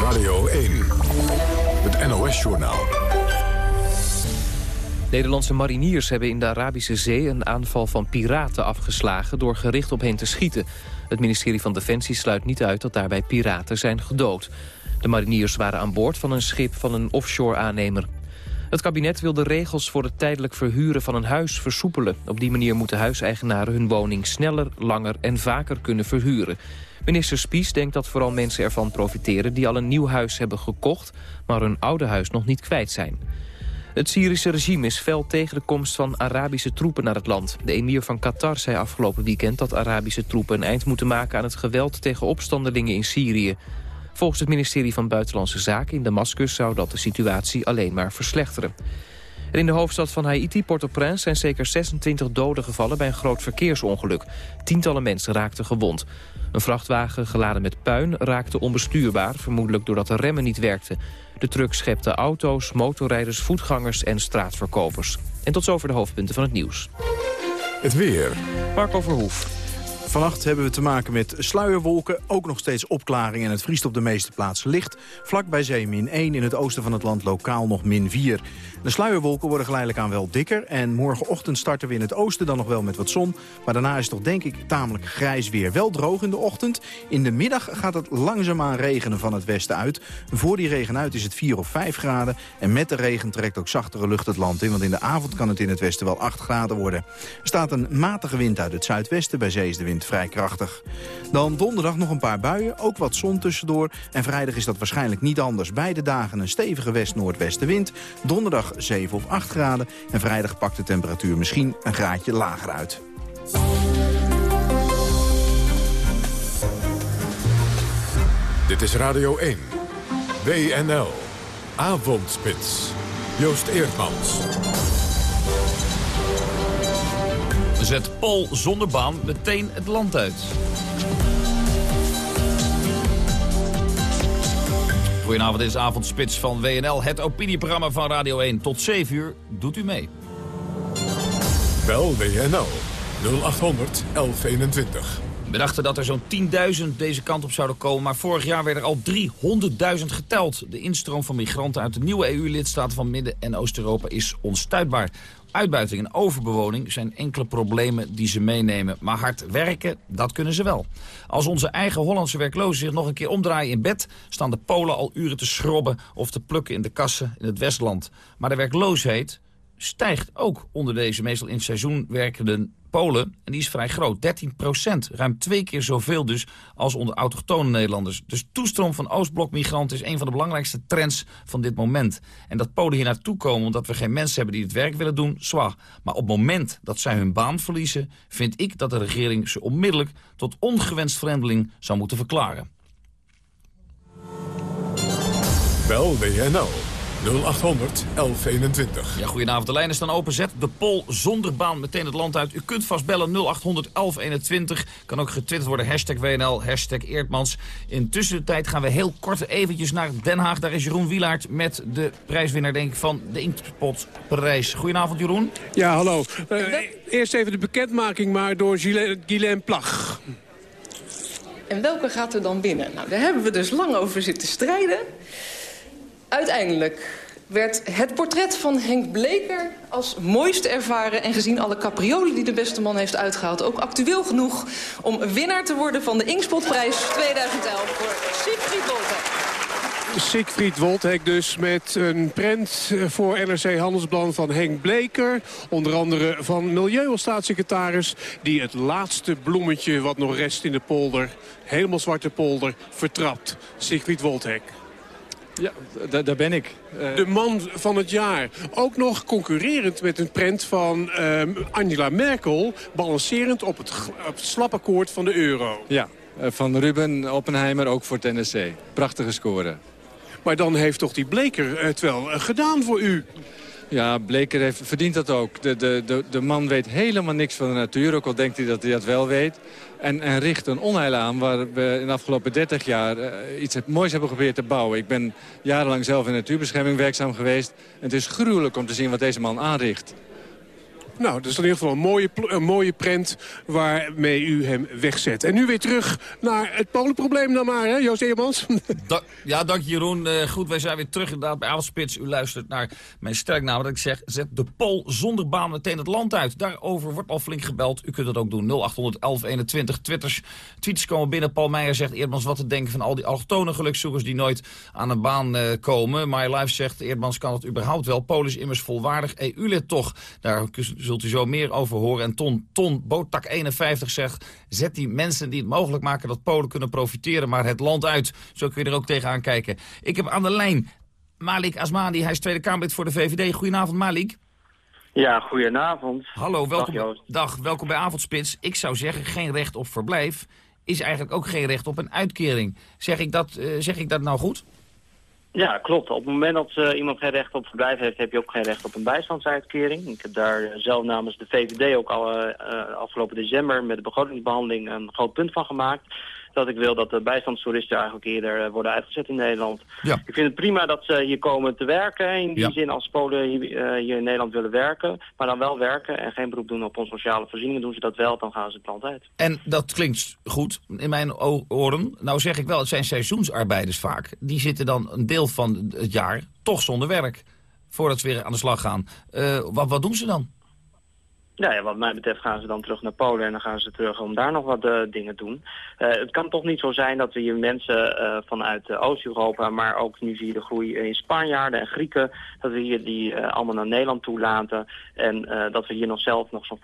Speaker 1: Radio 1, het NOS-journaal.
Speaker 23: Nederlandse mariniers hebben in de Arabische Zee een aanval van piraten afgeslagen door gericht op hen te schieten. Het ministerie van Defensie sluit niet uit dat daarbij piraten zijn gedood. De mariniers waren aan boord van een schip van een offshore-aannemer. Het kabinet wil de regels voor het tijdelijk verhuren van een huis versoepelen. Op die manier moeten huiseigenaren hun woning sneller, langer en vaker kunnen verhuren. Minister Spies denkt dat vooral mensen ervan profiteren... die al een nieuw huis hebben gekocht, maar hun oude huis nog niet kwijt zijn. Het Syrische regime is fel tegen de komst van Arabische troepen naar het land. De emir van Qatar zei afgelopen weekend dat Arabische troepen... een eind moeten maken aan het geweld tegen opstandelingen in Syrië. Volgens het ministerie van Buitenlandse Zaken in Damascus... zou dat de situatie alleen maar verslechteren. En in de hoofdstad van Haiti, Port-au-Prince, zijn zeker 26 doden gevallen bij een groot verkeersongeluk. Tientallen mensen raakten gewond. Een vrachtwagen geladen met puin raakte onbestuurbaar, vermoedelijk doordat de remmen niet werkten. De truck schepte auto's, motorrijders, voetgangers en straatverkopers. En tot zover de hoofdpunten van het nieuws.
Speaker 1: Het weer.
Speaker 24: Marco Verhoef. Vannacht hebben we te maken met sluierwolken, ook nog steeds opklaring en het vriest op de meeste plaatsen licht. Vlak bij zee min 1, in het oosten van het land lokaal nog min 4. De sluierwolken worden geleidelijk aan wel dikker en morgenochtend starten we in het oosten dan nog wel met wat zon. Maar daarna is het toch denk ik tamelijk grijs weer. Wel droog in de ochtend. In de middag gaat het langzaamaan regenen van het westen uit. Voor die regen uit is het 4 of 5 graden en met de regen trekt ook zachtere lucht het land in. Want in de avond kan het in het westen wel 8 graden worden. Er staat een matige wind uit het zuidwesten, bij zee is de wind vrij krachtig. Dan donderdag nog een paar buien, ook wat zon tussendoor. En vrijdag is dat waarschijnlijk niet anders. Beide dagen een stevige west-noordwestenwind. Donderdag 7 of 8 graden. En vrijdag pakt de temperatuur misschien een graadje lager uit.
Speaker 1: Dit is Radio 1. WNL. Avondspits. Joost Eerdmans.
Speaker 20: Zet Paul zonder baan meteen het land uit. Goedenavond, dit is Avondspits van WNL. Het opinieprogramma van Radio 1. Tot 7 uur doet u mee.
Speaker 1: Bel WNL 0800 1121.
Speaker 20: We dachten dat er zo'n 10.000 deze kant op zouden komen... maar vorig jaar werden er al 300.000 geteld. De instroom van migranten uit de nieuwe EU-lidstaten van Midden- en Oost-Europa is onstuitbaar. Uitbuiting en overbewoning zijn enkele problemen die ze meenemen. Maar hard werken, dat kunnen ze wel. Als onze eigen Hollandse werklozen zich nog een keer omdraaien in bed... staan de Polen al uren te schrobben of te plukken in de kassen in het Westland. Maar de werkloosheid stijgt ook onder deze meestal in seizoen werkende Polen, en die is vrij groot, 13 procent. Ruim twee keer zoveel dus als onder autochtone Nederlanders. Dus toestroom van Oostblok-migranten is een van de belangrijkste trends van dit moment. En dat Polen hier naartoe komen omdat we geen mensen hebben die het werk willen doen, zwaar. Maar op het moment dat zij hun baan verliezen, vind ik dat de regering ze onmiddellijk tot ongewenst vreemdeling zou moeten verklaren.
Speaker 1: Bel WNL 0800 1121.
Speaker 20: Ja, goedenavond. De lijnen staan open. Zet de pol zonder baan meteen het land uit. U kunt vast bellen 0800 1121. Kan ook getwitterd worden. Hashtag WNL, hashtag Eerdmans. Intussen de tijd gaan we heel kort eventjes naar Den Haag. Daar is Jeroen Wielaert met de prijswinnaar denk ik, van de Inkpotprijs. Goedenavond Jeroen.
Speaker 25: Ja, hallo. Uh, eerst even de bekendmaking maar door Guylaine Plag.
Speaker 26: En welke gaat er dan binnen? Nou, daar hebben we dus lang over zitten strijden. Uiteindelijk werd het portret van Henk Bleker als mooiste ervaren... en gezien alle capriolen die de beste man heeft uitgehaald... ook actueel genoeg om winnaar te worden van de Inkspotprijs 2011 voor Siegfried Woltek.
Speaker 25: Siegfried Woltek dus met een prent voor NRC Handelsblad van Henk Bleker. Onder andere van Milieustaatssecretaris die het laatste bloemetje wat nog rest in de polder... helemaal zwarte polder, vertrapt. Siegfried Woltek.
Speaker 27: Ja, daar ben ik.
Speaker 25: Uh... De man van het jaar. Ook nog concurrerend met een prent van uh, Angela Merkel... balancerend op het, op het slapakkoord van de euro.
Speaker 27: Ja, uh, van Ruben Oppenheimer ook voor het NSC. Prachtige score.
Speaker 25: Maar dan heeft toch die Bleker het wel gedaan voor u?
Speaker 27: Ja, Bleker heeft, verdient dat ook. De, de, de, de man weet helemaal niks van de natuur, ook al denkt hij dat hij dat wel weet. En, en richt een onheil aan waar we in de afgelopen 30 jaar uh, iets moois hebben geprobeerd te bouwen. Ik ben jarenlang zelf in natuurbescherming werkzaam geweest. En het is gruwelijk om te zien wat deze man aanricht.
Speaker 25: Nou, dat is in ieder geval een mooie, mooie prent waarmee u hem wegzet. En nu weer terug naar het Polenprobleem dan maar, hè, Joost Eermans?
Speaker 20: Ja, dank je Jeroen. Uh, goed, wij zijn weer terug inderdaad bij Avondspits. U luistert naar mijn sterknaam dat ik zeg... zet de Pol zonder baan meteen het land uit. Daarover wordt al flink gebeld. U kunt het ook doen. 0800 1121 Twitters. Tweets komen binnen. Paul Meijer zegt Eerdmans wat te denken van al die allochtone gelukzoekers... die nooit aan een baan uh, komen. My Life zegt Eerdmans kan het überhaupt wel. Polen is immers volwaardig EU-lid toch. Daar zult u zo meer over horen. En Ton, Ton Botak 51 zegt... zet die mensen die het mogelijk maken dat Polen kunnen profiteren... maar het land uit. Zo kun je er ook tegenaan kijken. Ik heb aan de lijn Malik Asmani. Hij is Tweede Kamerlid voor de VVD. Goedenavond, Malik.
Speaker 28: Ja, goedenavond.
Speaker 20: Hallo, welkom, dag, dag, welkom bij Avondspits. Ik zou zeggen, geen recht op verblijf is eigenlijk ook geen recht op een uitkering. Zeg ik dat, uh, zeg ik dat nou goed?
Speaker 28: Ja, klopt. Op het moment dat uh, iemand geen recht op verblijf heeft, heb je ook geen recht op een bijstandsuitkering. Ik heb daar uh, zelf namens de VVD ook al uh, afgelopen december met de begrotingsbehandeling een groot punt van gemaakt dat ik wil dat de bijstandstoeristen eigenlijk eerder worden uitgezet in Nederland. Ja. Ik vind het prima dat ze hier komen te werken. In die ja. zin als Polen hier, uh, hier, in Nederland willen werken. Maar dan wel werken en geen beroep doen op onze sociale voorzieningen. Doen ze dat wel, dan gaan ze het land uit.
Speaker 20: En dat klinkt goed in mijn oren. Nou zeg ik wel, het zijn seizoensarbeiders vaak. Die zitten dan een deel van het jaar toch zonder werk. Voordat ze weer aan de slag gaan. Uh, wat, wat doen ze dan?
Speaker 28: Nou ja, wat mij betreft gaan ze dan terug naar Polen en dan gaan ze terug om daar nog wat uh, dingen te doen. Uh, het kan toch niet zo zijn dat we hier mensen uh, vanuit Oost-Europa, maar ook nu zie je de groei in Spanjaarden en Grieken, dat we hier die allemaal naar Nederland toe laten. En dat we hier nog zelf nog zo'n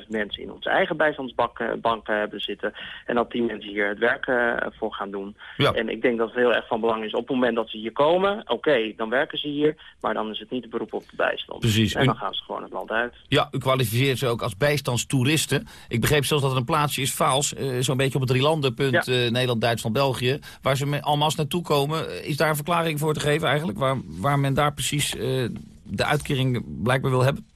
Speaker 28: 500.000 mensen in onze eigen bijstandsbanken hebben zitten. En dat die mensen hier het werk voor gaan doen. Ja. En ik denk dat het heel erg van belang is op het moment dat ze hier komen, oké, okay, dan werken ze hier, maar dan is het niet het beroep op de bijstand.
Speaker 20: Precies.
Speaker 28: En dan gaan ze gewoon het land uit.
Speaker 20: Ja, u kwalificeert ze ook als bijstandstoeristen. Ik begreep zelfs dat er een plaatsje is, Vaals, uh, zo'n beetje op het drielandenpunt ja. uh, Nederland, Duitsland, België, waar ze allemaal naartoe komen. Is daar een verklaring voor te geven eigenlijk, waar, waar men daar precies de uitkering blijkbaar wil hebben?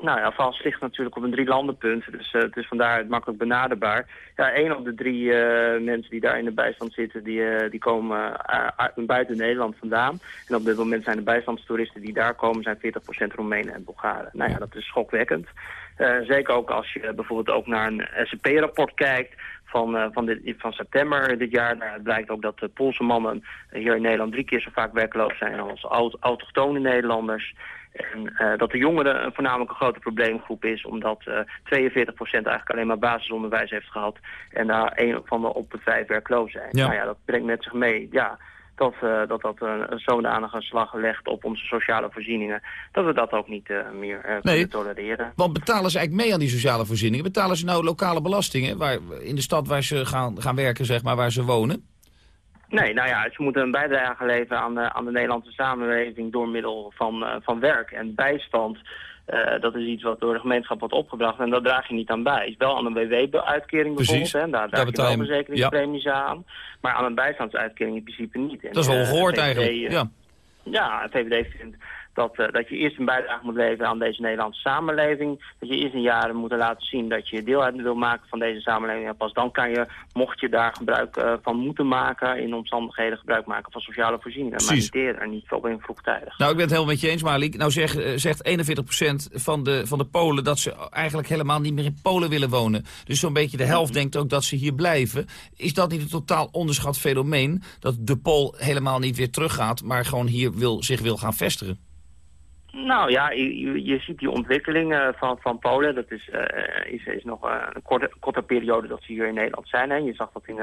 Speaker 28: Nou ja, Vals ligt natuurlijk op een drie landenpunt, dus uh, het is vandaar makkelijk benaderbaar. Ja, één op de drie uh, mensen die daar in de bijstand zitten, die, uh, die komen buiten Nederland vandaan. En op dit moment zijn de bijstandstoeristen die daar komen, zijn 40% Roemenen en Bulgaren. Nou ja, dat is schokwekkend. zeker ook als je bijvoorbeeld ook naar een SCP-rapport kijkt, van, van, dit, van september dit jaar. Nou, het blijkt ook dat de Poolse mannen hier in Nederland drie keer zo vaak werkloos zijn als autochtone Nederlanders. En uh, dat de jongeren voornamelijk een grote probleemgroep is, omdat uh, 42% eigenlijk alleen maar basisonderwijs heeft gehad en daar één van de op de vijf werkloos zijn. Ja. Nou ja, dat brengt met zich mee, ja, dat uh, dat, dat een zodanige slag legt op onze sociale voorzieningen, dat we dat ook niet meer
Speaker 20: nee,
Speaker 28: kunnen tolereren.
Speaker 20: Want betalen ze eigenlijk mee aan die sociale voorzieningen? Betalen ze nou lokale belastingen waar, in de stad waar ze gaan, gaan werken, zeg maar, waar ze wonen?
Speaker 28: Nee, nou ja, ze moeten een bijdrage leveren aan de, aan de Nederlandse samenleving door middel van, van werk en bijstand. Uh, dat is iets wat door de gemeenschap wordt opgebracht en daar draag je niet aan bij. Is wel aan een WW-uitkering bijvoorbeeld, hè, daar draag je wel verzekeringspremies ja. aan. Maar aan een bijstandsuitkering in principe niet.
Speaker 20: dat is wel gehoord eigenlijk, ja.
Speaker 28: Ja, het VVD vindt dat, uh, dat je eerst een bijdrage moet leveren aan deze Nederlandse samenleving. Dat je eerst een jaren moet laten zien dat je deel uit wil maken van deze samenleving. En pas dan kan je, mocht je daar gebruik uh, van moeten maken, in omstandigheden gebruik maken van sociale voorzieningen.
Speaker 20: Precies.
Speaker 28: Maar niet er niet op in vroegtijdig.
Speaker 20: Nou, ik ben het helemaal met je eens, Malik. Nou zeg, uh, zegt 41% van de, van de Polen dat ze eigenlijk helemaal niet meer in Polen willen wonen. Dus zo'n beetje de helft denkt ook dat ze hier blijven. Is dat niet een totaal onderschat fenomeen? Dat de Pool helemaal niet weer teruggaat, maar gewoon hier wil, zich wil gaan vestigen?
Speaker 28: Nou ja, je, je, ziet die ontwikkeling uh, van, van Polen. Dat is, uh, is, is nog uh, een korte, korte periode dat ze hier in Nederland zijn. Hè. Je zag dat in,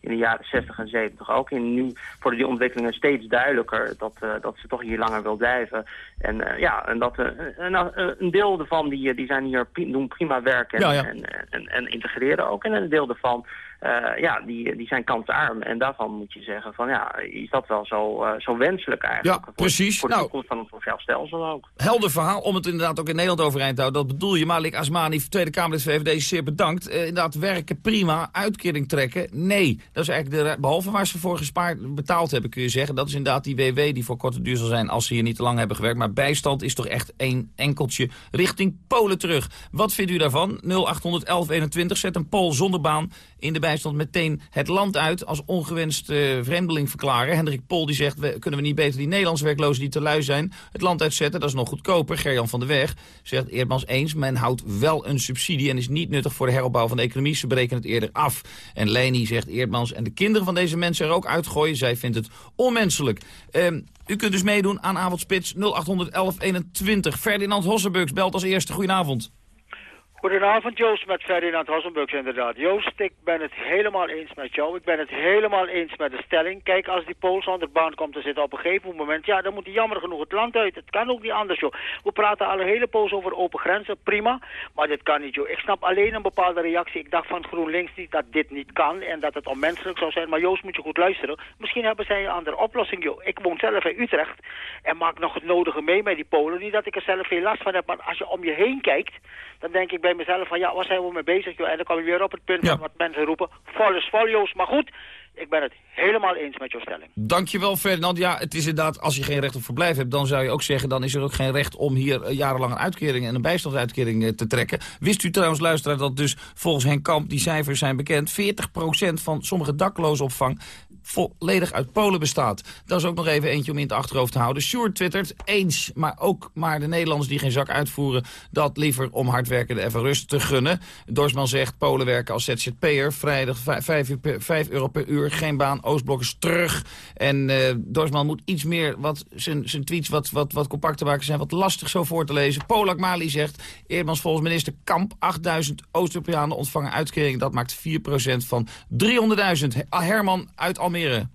Speaker 28: in de jaren 60 en 70 ook. En nu worden die ontwikkelingen steeds duidelijker dat, dat ze toch hier langer wil blijven. En ja, en dat een, een deel ervan die, die zijn hier doen prima werk en,
Speaker 20: ja, ja.
Speaker 28: en, en, en, integreren ook. En een deel ervan uh, ja, die, die zijn kansarm. En daarvan moet je zeggen van ja, is dat wel zo, uh, zo wenselijk eigenlijk.
Speaker 20: Ja, precies.
Speaker 28: Voor de
Speaker 20: nou,
Speaker 28: toekomst van het sociaal stelsel ook.
Speaker 20: Helder verhaal, om het inderdaad ook in Nederland overeind te houden. Dat bedoel je, Malik Asmani, Tweede Kamerlid VVD, zeer bedankt. Uh, inderdaad, werken prima, uitkering trekken, nee. Dat is eigenlijk de, behalve waar ze voor gespaard betaald hebben, kun je zeggen. Dat is inderdaad die WW die voor korte duur zal zijn als ze hier niet te lang hebben gewerkt. Maar bijstand is toch echt één enkeltje richting Polen terug. Wat vindt u daarvan? 081121, zet een Pool zonder baan in de bijstand meteen het land uit als ongewenst uh, vreemdeling verklaren. Hendrik Pol die zegt, we, kunnen we niet beter die Nederlandse werklozen die te lui zijn het land uitzetten? Dat is nog goedkoper. Gerjan van der Weg zegt Eerdmans eens, men houdt wel een subsidie en is niet nuttig voor de heropbouw van de economie. Ze breken het eerder af. En Leni zegt Eerdmans en de kinderen van deze mensen er ook uitgooien. Zij vindt het onmenselijk. Uh, u kunt dus meedoen aan avondspits 081121. Ferdinand Hossenbuks belt als eerste. Goedenavond.
Speaker 29: Goedenavond Joost met Ferdinand Hossenbuks inderdaad. Joost, ik ben het helemaal eens met jou. Ik ben het helemaal eens met de stelling. Kijk, als die Pool zonder baan komt te zitten op een gegeven moment... ja, dan moet hij jammer genoeg het land uit. Het kan ook niet anders, joh. We praten al een hele poos over open grenzen, prima. Maar dit kan niet, joh. Ik snap alleen een bepaalde reactie. Ik dacht van GroenLinks niet dat dit niet kan... en dat het onmenselijk zou zijn. Maar Joost, moet je goed luisteren. Misschien hebben zij een andere oplossing, joh. Ik woon zelf in Utrecht en maak nog het nodige mee met die Polen. Niet dat ik er zelf veel last van heb, maar als je om je heen kijkt... dan denk ik bij mezelf van ja, waar zijn we mee bezig? Joh? En dan kom je weer op het punt
Speaker 20: ja.
Speaker 29: van wat mensen roepen. Vol is vol, Joost. Maar goed, ik ben het helemaal eens met jouw stelling.
Speaker 20: Dankjewel Ferdinand. Ja, het is inderdaad, als je geen recht op verblijf hebt... dan zou je ook zeggen, dan is er ook geen recht om hier uh, jarenlang een uitkering... en een bijstandsuitkering uh, te trekken. Wist u trouwens, luisteraar, dat dus volgens Henk Kamp... die cijfers zijn bekend, 40% van sommige daklozenopvang volledig uit Polen bestaat. Dat is ook nog even eentje om in het achterhoofd te houden. Sjoerd twittert, eens, maar ook maar de Nederlanders die geen zak uitvoeren... dat liever om hardwerkende even rust te gunnen. Dorsman zegt, Polen werken als ZZP'er, vrijdag 5 euro per uur, geen baan, Oostblok is terug. En uh, Dorsman moet iets meer, wat zijn, tweets wat, wat, wat compacter maken zijn, wat lastig zo voor te lezen. Polak Mali zegt, Eerdmans volgens minister Kamp, 8000 Oost-Europeanen ontvangen uitkering. Dat maakt 4% van 300.000. Herman uit Almere.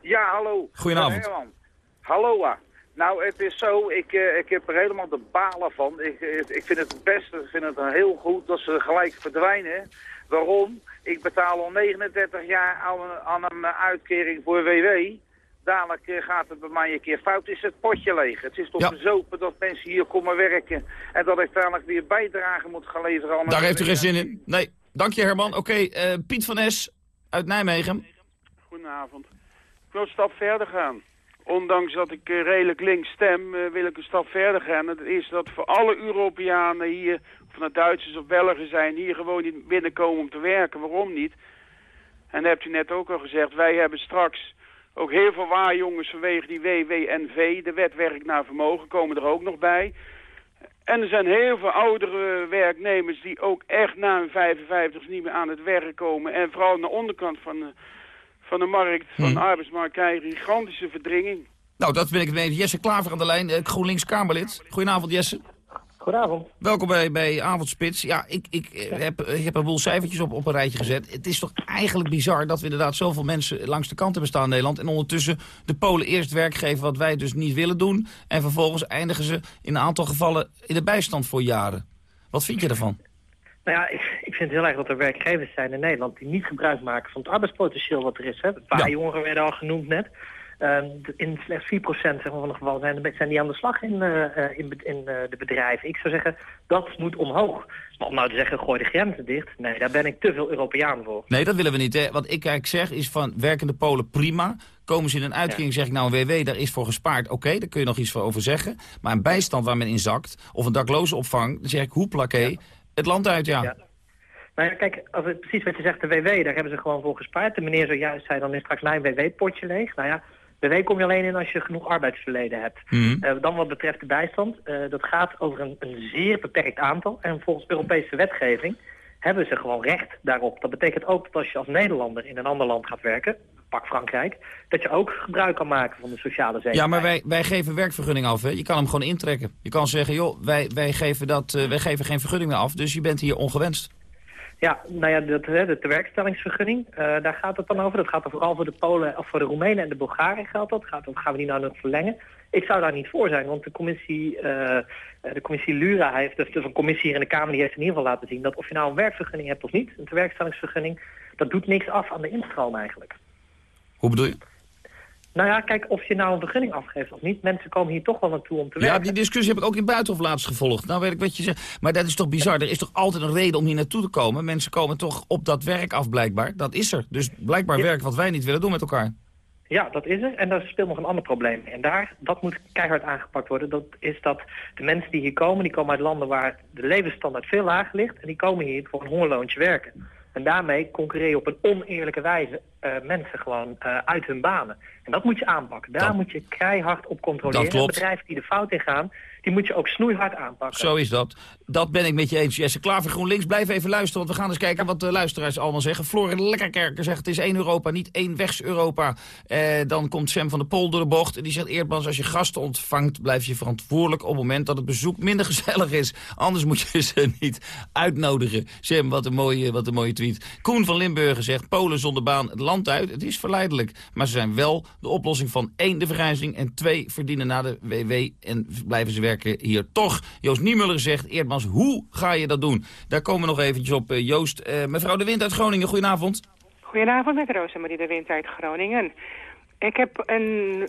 Speaker 30: Ja, hallo.
Speaker 20: Goedenavond.
Speaker 30: Herman. Hallo. Nou, het is zo, ik, uh, ik heb er helemaal de balen van. Ik, ik vind het het beste, ik vind het heel goed dat ze gelijk verdwijnen. Waarom? Ik betaal al 39 jaar aan een, aan een uitkering voor WW. Dadelijk gaat het bij mij een keer fout, is het potje leeg. Het is toch
Speaker 20: Ja.
Speaker 30: bezopen dat mensen hier komen werken... en dat ik dadelijk weer bijdrage moet gaan leveren aan...
Speaker 20: Daar heeft u geen zin in. Nee, dank je Herman. Oké, eh, Piet van Es uit Nijmegen.
Speaker 31: Goedenavond. Ik wil een stap verder gaan. Ondanks dat ik eh, redelijk links stem, eh, wil ik een stap verder gaan. Dat is dat voor alle Europeanen hier, of het nou Duitsers of Belgen zijn, hier gewoon niet binnenkomen om te werken. Waarom niet? En dat hebt u net ook al gezegd, wij hebben straks ook heel veel waarjongens vanwege die WWNV, de wet werk naar vermogen, komen er ook nog bij. En er zijn heel veel oudere werknemers die ook echt na hun 55 niet meer aan het werk komen. En vooral aan de onderkant van de, van de markt, van de arbeidsmarkt, krijgen gigantische verdringing.
Speaker 20: Nou, dat ben ik het mee. Jesse Klaver aan de lijn, eh, GroenLinks Kamerlid. Goedenavond Jesse.
Speaker 32: Goedenavond.
Speaker 20: Welkom bij, bij Avondspits. Ja, ik, ik, eh, heb, ik heb een boel cijfertjes op, op een rijtje gezet. Het is toch eigenlijk bizar dat we inderdaad zoveel mensen langs de kant hebben staan in Nederland. En ondertussen de Polen eerst werk geven wat wij dus niet willen doen. En vervolgens eindigen ze in een aantal gevallen in de bijstand voor jaren. Wat vind je ervan?
Speaker 32: Nou ja, ik vind het heel erg dat er werkgevers zijn in Nederland die niet gebruik maken van het arbeidspotentieel wat er is. Hè. Een paar jongeren werden al genoemd net. Uh, in slechts 4% zeg maar, van de gevallen zijn, zijn die aan de slag in, uh, in, in uh, de bedrijven. Ik zou zeggen, dat moet omhoog. Maar om nou te zeggen, gooi de grenzen dicht. Nee, daar ben ik te veel Europeaan voor.
Speaker 20: Nee, dat willen we niet. Hè? Wat ik eigenlijk zeg is van werkende Polen prima. Komen ze in een uitkering, zeg ik nou een WW, daar is voor gespaard. Oké, daar kun je nog iets voor over zeggen. Maar een bijstand waar men in zakt, of een dakloze opvang, dan zeg ik, hoe plaké, het land uit, ja.
Speaker 32: ja. Nou ja, kijk, als het, precies wat je zegt, de WW, daar hebben ze gewoon voor gespaard. De meneer zojuist zei, dan is straks mijn WW-potje leeg. Nou ja, BW kom je alleen in als je genoeg arbeidsverleden hebt.
Speaker 20: Mhm.
Speaker 32: Uh, dan wat betreft de bijstand, uh, dat gaat over een, een, zeer beperkt aantal. En volgens Europese wetgeving hebben ze gewoon recht daarop. Dat betekent ook dat als je als Nederlander in een ander land gaat werken, pak Frankrijk, dat je ook gebruik kan maken van de sociale zekerheid.
Speaker 20: Ja, maar wij, wij geven werkvergunning af. Hè? Je kan hem gewoon intrekken. Je kan zeggen, joh, wij, wij, geven dat, uh, wij geven geen vergunning meer af, dus je bent hier ongewenst.
Speaker 32: Ja, nou ja, de, de, de werkstellingsvergunning, uh, daar gaat het dan over. Dat gaat er vooral voor de Polen, of voor de Roemenen en de Bulgaren geldt dat. Gaat, dat gaan we die nou nog verlengen. Ik zou daar niet voor zijn, want de commissie, uh, de commissie Lura heeft, dus een commissie hier in de Kamer, die heeft in ieder geval laten zien dat of je nou een werkvergunning hebt of niet, een werkstellingsvergunning, dat doet niks af aan de instroom eigenlijk.
Speaker 20: Hoe bedoel je?
Speaker 32: Nou ja, kijk, of je nou een vergunning afgeeft of niet. Mensen komen hier toch wel naartoe om te werken.
Speaker 20: Ja, die discussie heb ik ook in Buitenhof laatst gevolgd. Nou weet ik wat je zegt. Maar dat is toch bizar. Er is toch altijd een reden om hier naartoe te komen. Mensen komen toch op dat werk af blijkbaar. Dat is er. Dus blijkbaar
Speaker 32: Ja.
Speaker 20: werk wat wij niet willen doen met elkaar.
Speaker 32: Ja, dat is er. En daar speelt nog een ander probleem. En daar, dat moet keihard aangepakt worden. Dat is dat de mensen die hier komen, die komen uit landen waar de levensstandaard veel lager ligt. En die komen hier voor een hongerloontje werken. En daarmee concurreer je op een oneerlijke wijze eh, mensen gewoon eh, uit hun banen. En dat moet je aanpakken. Daar moet je keihard op controleren. Bedrijven die de fout ingaan, die moet je ook snoeihard aanpakken.
Speaker 20: Zo is dat. Dat ben ik met je eens. Jesse Klaver GroenLinks, blijf even luisteren. Want we gaan eens kijken wat de luisteraars allemaal zeggen. Florin Lekkerkerker zegt het is één Europa, niet één wegs Europa. Eh, dan komt Sam van der Pol door de bocht. En die zegt Eerdmans, als je gasten ontvangt... blijf je verantwoordelijk op het moment dat het bezoek minder gezellig is. Anders moet je ze niet uitnodigen. Sam, wat een mooie, wat een mooie tweet. Koen van Limburgen zegt Polen zonder baan het land uit. Het is verleidelijk. Maar ze zijn wel de oplossing van één, de vergrijzing... en twee, verdienen na de WW en blijven ze werken hier toch. Joost Niemuller zegt, Eerdmans, hoe ga je dat doen? Daar komen we nog eventjes op. Eh, Joost, eh, mevrouw De Wind uit Groningen, goedenavond.
Speaker 33: Goedenavond met Rosemarie de Wind uit Groningen. Ik heb een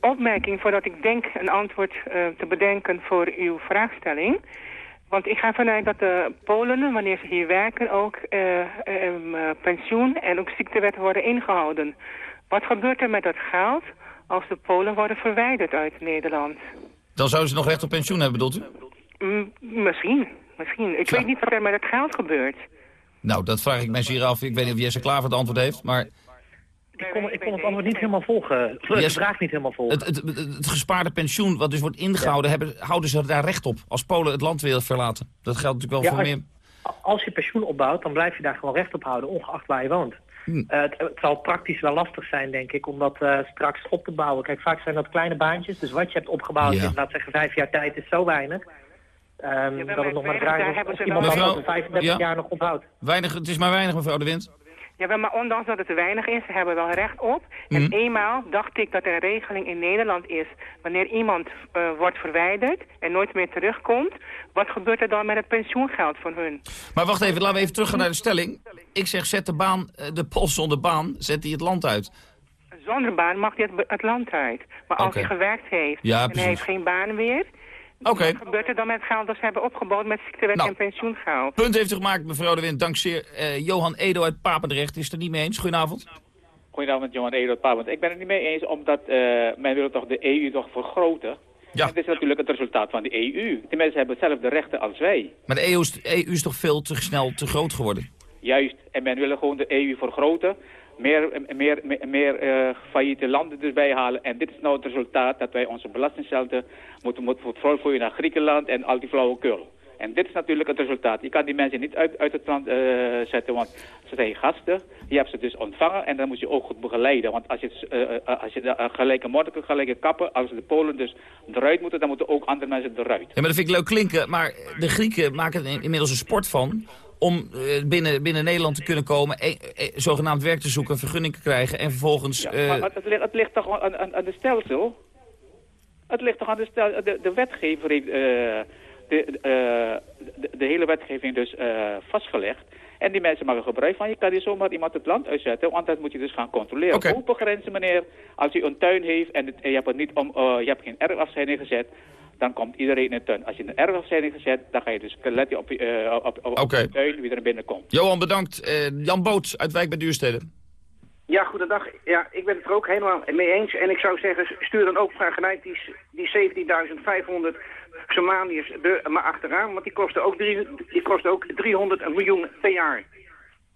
Speaker 33: opmerking voordat ik denk een antwoord eh, te bedenken voor uw vraagstelling. Want ik ga vanuit dat de Polen, wanneer ze hier werken, ook pensioen en ook ziektewet worden ingehouden. Wat gebeurt er met dat geld als de Polen worden verwijderd uit Nederland?
Speaker 20: Dan zouden ze nog recht op pensioen hebben, bedoelt u?
Speaker 33: Mm, misschien, misschien. Ik weet niet wat er met het geld gebeurt.
Speaker 20: Nou, dat vraag ik mij zeer af. Ik weet niet of Jesse Klaver het antwoord heeft, maar...
Speaker 32: Ik kon, ik kon het antwoord niet helemaal volgen. De
Speaker 20: Yes.
Speaker 32: vraag niet helemaal volgen.
Speaker 20: Het, het, het, het gespaarde pensioen, wat dus wordt ingehouden, hebben, houden ze daar recht op als Polen het land weer verlaten? Dat geldt natuurlijk wel
Speaker 32: Ja,
Speaker 20: voor
Speaker 32: als-
Speaker 20: meer...
Speaker 32: Als je pensioen opbouwt, dan blijf je daar gewoon recht op houden, ongeacht waar je woont.
Speaker 20: Hm.
Speaker 32: Eh, het, het zal praktisch wel lastig zijn, denk ik, om dat eh, straks op te bouwen. Kijk, vaak zijn dat kleine baantjes, dus wat je hebt opgebouwd
Speaker 20: Ja.
Speaker 32: in, laat zeggen, vijf jaar tijd is zo weinig. ehm, dat het nog maar draait iemand
Speaker 20: Mevrouw,
Speaker 32: over 35
Speaker 20: ja.
Speaker 32: jaar nog onthoudt.
Speaker 20: Weinig, het is maar weinig, mevrouw De Wind.
Speaker 33: Ja, maar ondanks dat het te weinig is, ze hebben wel recht op. En
Speaker 20: Mhm.
Speaker 33: eenmaal dacht ik dat er een regeling in Nederland is... wanneer iemand eh, wordt verwijderd en nooit meer terugkomt... wat gebeurt er dan met het pensioengeld van hun?
Speaker 20: Maar wacht even, laten we even teruggaan naar de stelling. Ik zeg, zet de baan, eh, de pols zonder baan, zet die het land uit.
Speaker 33: Zonder baan mag hij het, het land uit. Maar als hij gewerkt heeft
Speaker 20: Ja,
Speaker 33: en hij heeft geen baan meer...
Speaker 20: Oké.
Speaker 33: wat gebeurt er dan met het geld dat ze hebben opgebouwd met ziektewet
Speaker 20: Nou.
Speaker 33: en pensioengeld?
Speaker 20: Punt heeft u gemaakt, mevrouw De Wind. Dankzij eh, Johan Edo uit Papendrecht. Is het er niet mee eens? Goedenavond.
Speaker 34: Goedenavond, Johan Edot Pabend. Ik ben het niet mee eens, omdat eh, men wil toch de EU toch vergroten.
Speaker 20: Ja.
Speaker 34: Dit is natuurlijk het resultaat van de EU. Die mensen hebben hetzelfde rechten als wij.
Speaker 20: Maar de EU is, de EU is toch veel te snel te groot geworden?
Speaker 34: Juist. En men wil gewoon de EU vergroten. Meer, meer, meer, eh, failliete landen dus bijhalen. En dit is nou het resultaat dat wij onze belastingcenten moeten, moeten voortvoeren naar Griekenland en al die flauwekul. En dit is natuurlijk het resultaat. Je kan die mensen niet uit, uit het land uh, zetten, want ze zijn gasten. Je hebt ze dus ontvangen en dan moet je ook goed begeleiden. Want als je, uh, als je gelijke monniken, gelijke kappen, als de Polen dus eruit moeten, dan moeten ook andere mensen eruit. Ja,
Speaker 20: maar dat vind ik leuk klinken, maar de Grieken maken er inmiddels een sport van om binnen, binnen Nederland te kunnen komen, e, e, zogenaamd werk te zoeken, vergunning te krijgen en vervolgens...
Speaker 34: Ja, maar het, ligt, het ligt toch aan, aan, aan de stelsel? Het ligt toch aan de stelsel? De, de wetgever heeft de, de, de, hele wetgeving dus vastgelegd. En die mensen maken gebruik van. Je kan hier zomaar iemand het land uitzetten, want dat moet je dus gaan controleren. Okay. Open grenzen, meneer. Als u een tuin heeft en, het, en je hebt, het niet om, uh, je hebt geen erfafscheiding gezet, dan komt iedereen in de tuin. Als je een erfafscheiding gezet, dan ga je dus let je op, uh, op, op, op de tuin wie er binnenkomt.
Speaker 20: Johan, bedankt. Uh, Jan Boot uit Wijk bij Duurstede.
Speaker 35: Ja, goedendag. Ja, ik ben het er ook helemaal mee eens. En ik zou zeggen, stuur dan ook gelijk die, die 17.500 Somaliërs er maar achteraan. Want die kosten ook, drie, die kosten ook 300 miljoen per jaar.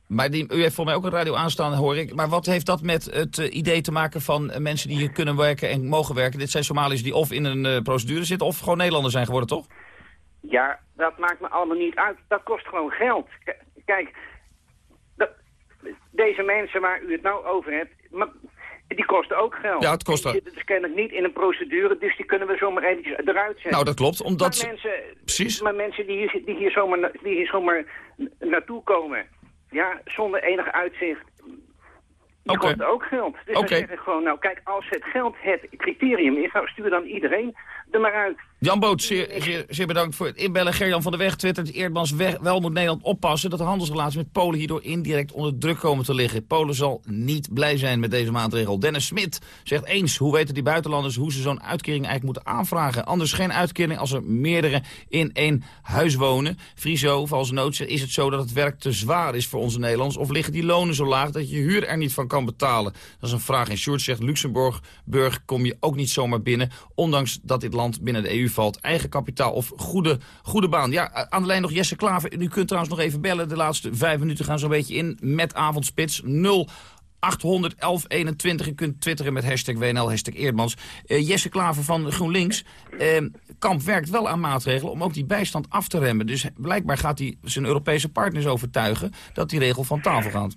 Speaker 20: Maar die, u heeft voor mij ook een radio aanstaan, hoor ik. Maar wat heeft dat met het uh, idee te maken van uh, mensen die hier kunnen werken en mogen werken? Dit zijn Somaliërs die of in een uh, procedure zitten of gewoon Nederlanders zijn geworden, toch?
Speaker 35: Ja, dat maakt me allemaal niet uit. Dat kost gewoon geld. K kijk, dat, deze mensen waar u het nou over hebt... Die kosten ook geld.
Speaker 20: Ja, het kost ook.
Speaker 35: Die zitten dus kennelijk niet in een procedure, dus die kunnen we zomaar eventjes eruit zetten.
Speaker 20: Nou, dat klopt, omdat...
Speaker 35: Maar mensen,
Speaker 20: Precies.
Speaker 35: Maar mensen die hier, die hier, zomaar, die hier zomaar naartoe komen, ja, zonder enig uitzicht, die okay. kosten ook geld. Dus okay. we zeggen gewoon, nou kijk, als het geld het criterium is, nou stuur dan iedereen
Speaker 20: Jan Boot, zeer, bedankt voor het inbellen. Gerjan van der Weg twittert, Eerdmans wel moet Nederland oppassen... dat de handelsrelaties met Polen hierdoor indirect onder druk komen te liggen. Polen zal niet blij zijn met deze maatregel. Dennis Smit zegt eens, hoe weten die buitenlanders... hoe ze zo'n uitkering eigenlijk moeten aanvragen? Anders geen uitkering als er meerdere in één huis wonen. Friso, vals nood, is het zo dat het werk te zwaar is voor onze Nederlanders... of liggen die lonen zo laag dat je huur er niet van kan betalen? Dat is een vraag. En Sjoerd zegt, Luxemburg Burg kom je ook niet zomaar binnen... ondanks dat dit land binnen de EU valt. Eigen kapitaal of goede, goede baan. Ja, aan de lijn nog Jesse Klaver. U kunt trouwens nog even bellen. De laatste vijf minuten gaan zo'n beetje in met avondspits. 0 800 1121. Je kunt twitteren met hashtag WNL, hashtag Eerdmans. Uh, Jesse Klaver van GroenLinks. Uh, Kamp werkt wel aan maatregelen om ook die bijstand af te remmen. Dus blijkbaar gaat hij zijn Europese partners overtuigen dat die regel van tafel gaat.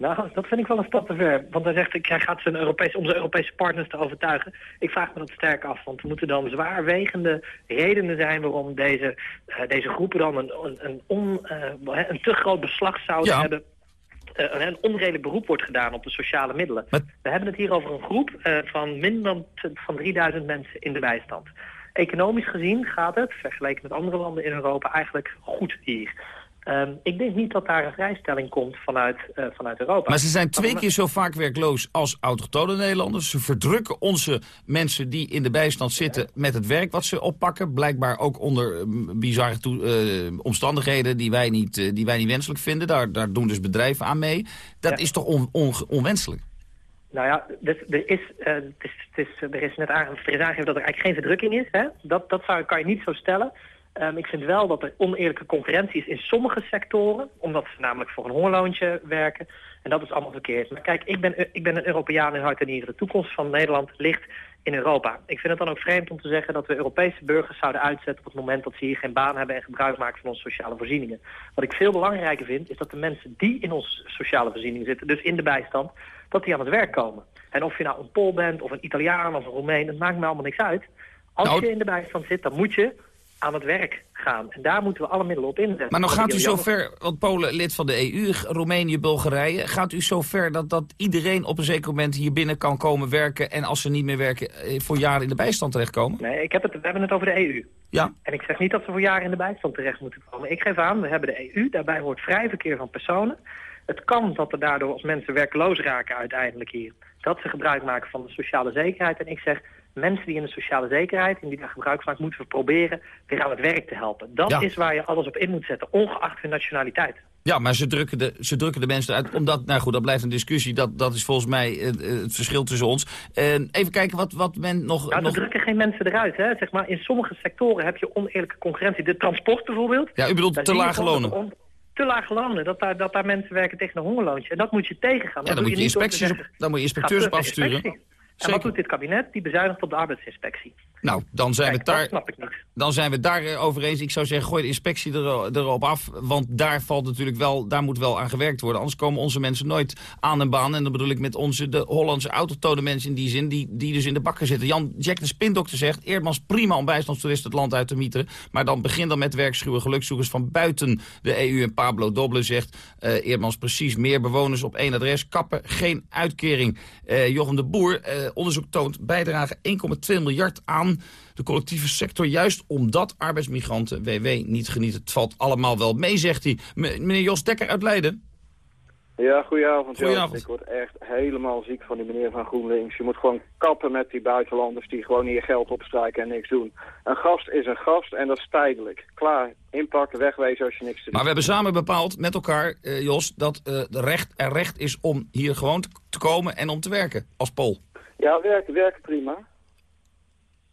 Speaker 32: Nou, dat vind ik wel een stap te ver. Want hij zegt, hij gaat zijn Europese, om zijn Europese partners te overtuigen. Ik vraag me dat sterk af, want er moeten dan zwaarwegende redenen zijn... waarom deze, uh, deze groepen dan een, een, een, on, uh, een te groot beslag zouden ja. hebben... Uh, een onredelijk beroep wordt gedaan op de sociale middelen. We hebben het hier over een groep van minder dan van 3000 mensen in de bijstand. Economisch gezien gaat het, vergeleken met andere landen in Europa, eigenlijk goed hier. Um, ik denk niet dat daar een vrijstelling komt vanuit, uh, vanuit Europa.
Speaker 20: Maar ze zijn twee keer zo vaak werkloos als autochtone Nederlanders. Ze verdrukken onze mensen die in de bijstand zitten met het werk wat ze oppakken. Blijkbaar ook onder uh, bizarre uh, omstandigheden die wij, niet, die wij niet wenselijk vinden. Daar, daar doen dus bedrijven aan mee. Dat ja. is toch on, on, onwenselijk?
Speaker 32: Nou ja, dus, er, is, het is, het is, er is net aangegeven dat er eigenlijk geen verdrukking is. Hè? Dat, dat zou, kan je niet zo stellen. Um, ik vind wel dat er oneerlijke concurrentie is in sommige sectoren, omdat ze namelijk voor een hongerloontje werken. En dat is allemaal verkeerd. Maar kijk, ik ben, ik ben een Europeaan in hart en nieren. De toekomst van Nederland ligt in Europa. Ik vind het dan ook vreemd om te zeggen dat we Europese burgers zouden uitzetten op het moment dat ze hier geen baan hebben en gebruik maken van onze sociale voorzieningen. Wat ik veel belangrijker vind, is dat de mensen die in onze sociale voorzieningen zitten, dus in de bijstand, dat die aan het werk komen. En of je nou een Pool bent, of een Italiaan, of een Roemeen, het maakt me allemaal niks uit. Als nou, je in de bijstand zit, dan moet je aan het werk gaan. En daar moeten we alle middelen op inzetten.
Speaker 20: Maar dan gaat u zo ver, want Polen lid van de EU, Roemenië, Bulgarije... gaat u zo ver dat, dat iedereen op een zeker moment hier binnen kan komen werken... en als ze niet meer werken, eh, voor jaren in de bijstand terechtkomen?
Speaker 32: Nee, ik heb het, we hebben het over de EU.
Speaker 20: Ja.
Speaker 32: En ik zeg niet dat ze voor jaren in de bijstand terecht moeten komen. Ik geef aan, we hebben de EU, daarbij hoort vrij verkeer van personen. Het kan dat er daardoor als mensen werkloos raken uiteindelijk hier... dat ze gebruik maken van de sociale zekerheid. En ik zeg, mensen die in de sociale zekerheid, en die daar gebruik van maken, moeten we proberen weer aan het werk te helpen. Dat ja. is waar je alles op in moet zetten, ongeacht hun nationaliteit.
Speaker 20: Ja, maar ze drukken de, ze drukken de mensen uit. Omdat, nou goed, dat blijft een discussie. Dat, dat is volgens mij het, het verschil tussen ons. Uh, even kijken wat, wat men nog...
Speaker 32: Nou,
Speaker 20: nog...
Speaker 32: drukken geen mensen eruit. Hè? Zeg maar, in sommige sectoren heb je oneerlijke concurrentie. De transport bijvoorbeeld.
Speaker 20: Ja, u bedoelt te lage lonen.
Speaker 32: On, te lage lonen, dat daar, dat daar mensen werken tegen een hongerloontje. En dat moet je tegengaan.
Speaker 20: Ja, dan, moet je, inspecties op, dan moet je inspecteurs op afsturen.
Speaker 32: En wat doet dit kabinet? Die bezuinigt op de arbeidsinspectie.
Speaker 20: Nou, dan zijn
Speaker 32: Kijk,
Speaker 20: we daar.
Speaker 32: snap ik niet.
Speaker 20: dan zijn we daar over eens. Ik zou zeggen, gooi de inspectie er, erop af. Want daar, valt natuurlijk wel, daar moet wel aan gewerkt worden. Anders komen onze mensen nooit aan een baan. En dan bedoel ik met onze de Hollandse autochtone mensen in die zin... Die, die dus in de bakken zitten. Jan Jack de Spindokter zegt... Eerdmans prima om bijstandstoeristen het land uit te mieteren. Maar dan begin dan met werkschuwe gelukzoekers van buiten de EU. En Pablo Doble zegt... Uh, Eerdmans precies meer bewoners op één adres. Kappen, geen uitkering. Uh, Jochem de Boer, uh, onderzoek toont bijdrage 1,2 miljard aan de collectieve sector. Juist omdat arbeidsmigranten WW niet genieten. Het valt allemaal wel mee, zegt hij. M meneer Jos Dekker uit Leiden.
Speaker 36: Ja, goedenavond.
Speaker 20: goedenavond.
Speaker 36: Ik word echt helemaal ziek van die meneer van GroenLinks. Je moet gewoon kappen met die buitenlanders die gewoon hier geld opstrijken en niks doen. Een gast is een gast en dat is tijdelijk. Klaar, inpakken, wegwezen als je niks te doen.
Speaker 20: Maar we hebben samen bepaald met elkaar, uh, Jos, dat de recht, er recht is om hier gewoon te komen en om te werken als Pool.
Speaker 36: Ja, werken, werken prima.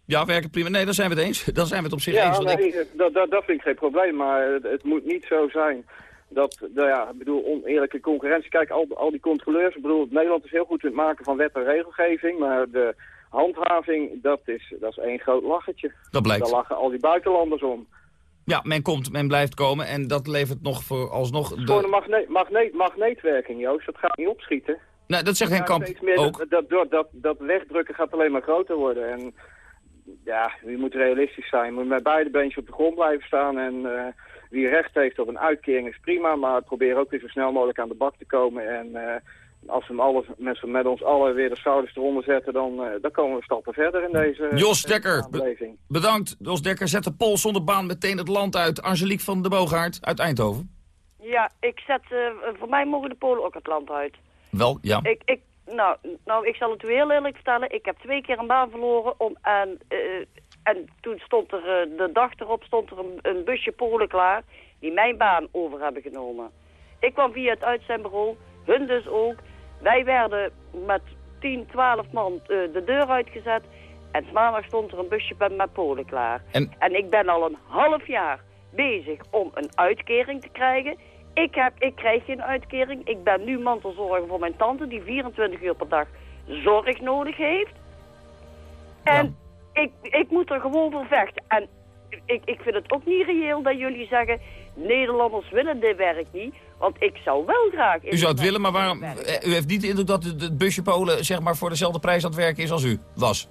Speaker 20: Ja, werken prima. Nee, dan zijn we het eens. Dan zijn we het op zich
Speaker 36: ja,
Speaker 20: eens.
Speaker 36: Nee, ik... dat, dat, dat vind ik geen probleem, maar het, het moet niet zo zijn dat, nou ja, ik bedoel, oneerlijke concurrentie. Kijk, al, al die controleurs, ik bedoel, Nederland is heel goed in het maken van wet en regelgeving, maar de handhaving, dat is, dat is één groot lachertje.
Speaker 20: Dat blijkt.
Speaker 36: Daar lachen al die buitenlanders om.
Speaker 20: Ja, men komt, men blijft komen en dat levert nog voor alsnog... De...
Speaker 36: Gewoon een magneet, magneet, magneetwerking, Joost. Dat gaat niet opschieten.
Speaker 20: Nee, dat zegt Henk Kamp
Speaker 36: meer,
Speaker 20: ook.
Speaker 36: Dat, dat, dat, dat wegdrukken gaat alleen maar groter worden. En ja, je moet realistisch zijn. Je moet met beide beentjes op de grond blijven staan. En uh, wie recht heeft op een uitkering is prima. Maar probeer ook weer zo snel mogelijk aan de bak te komen. En uh, als we alles, met, met ons allen weer de schouders eronder zetten... dan, uh, dan komen we stappen verder in deze
Speaker 20: Jos Dekker, be bedankt. Jos Dekker zet de pol zonder baan meteen het land uit. Angelique van de Boogaard uit Eindhoven.
Speaker 37: Ja, ik zet, voor mij mogen de Polen ook het land uit.
Speaker 20: Wel, ja.
Speaker 37: Ik, ik, nou, nou, ik zal het u heel eerlijk vertellen. Ik heb twee keer een baan verloren. Om, en, uh, en toen stond er, uh, de dag erop stond er een, een, busje Polen klaar... die mijn baan over hebben genomen. Ik kwam via het uitzendbureau, hun dus ook. Wij werden met 10, 12 man uh, de deur uitgezet... en maandag stond er een busje met, met Polen klaar.
Speaker 20: En...
Speaker 37: en ik ben al een half jaar bezig om een uitkering te krijgen... Ik, heb, ik krijg geen uitkering. Ik ben nu mantelzorger voor mijn tante die 24 uur per dag zorg nodig heeft. En ja. ik, ik moet er gewoon voor vechten. En ik, ik vind het ook niet reëel dat jullie zeggen... Nederlanders willen dit werk niet. Want ik zou wel graag...
Speaker 20: U zou het willen, maar waarom... U heeft niet de indruk dat het busje Polen zeg maar, voor dezelfde prijs aan het werken is als u was?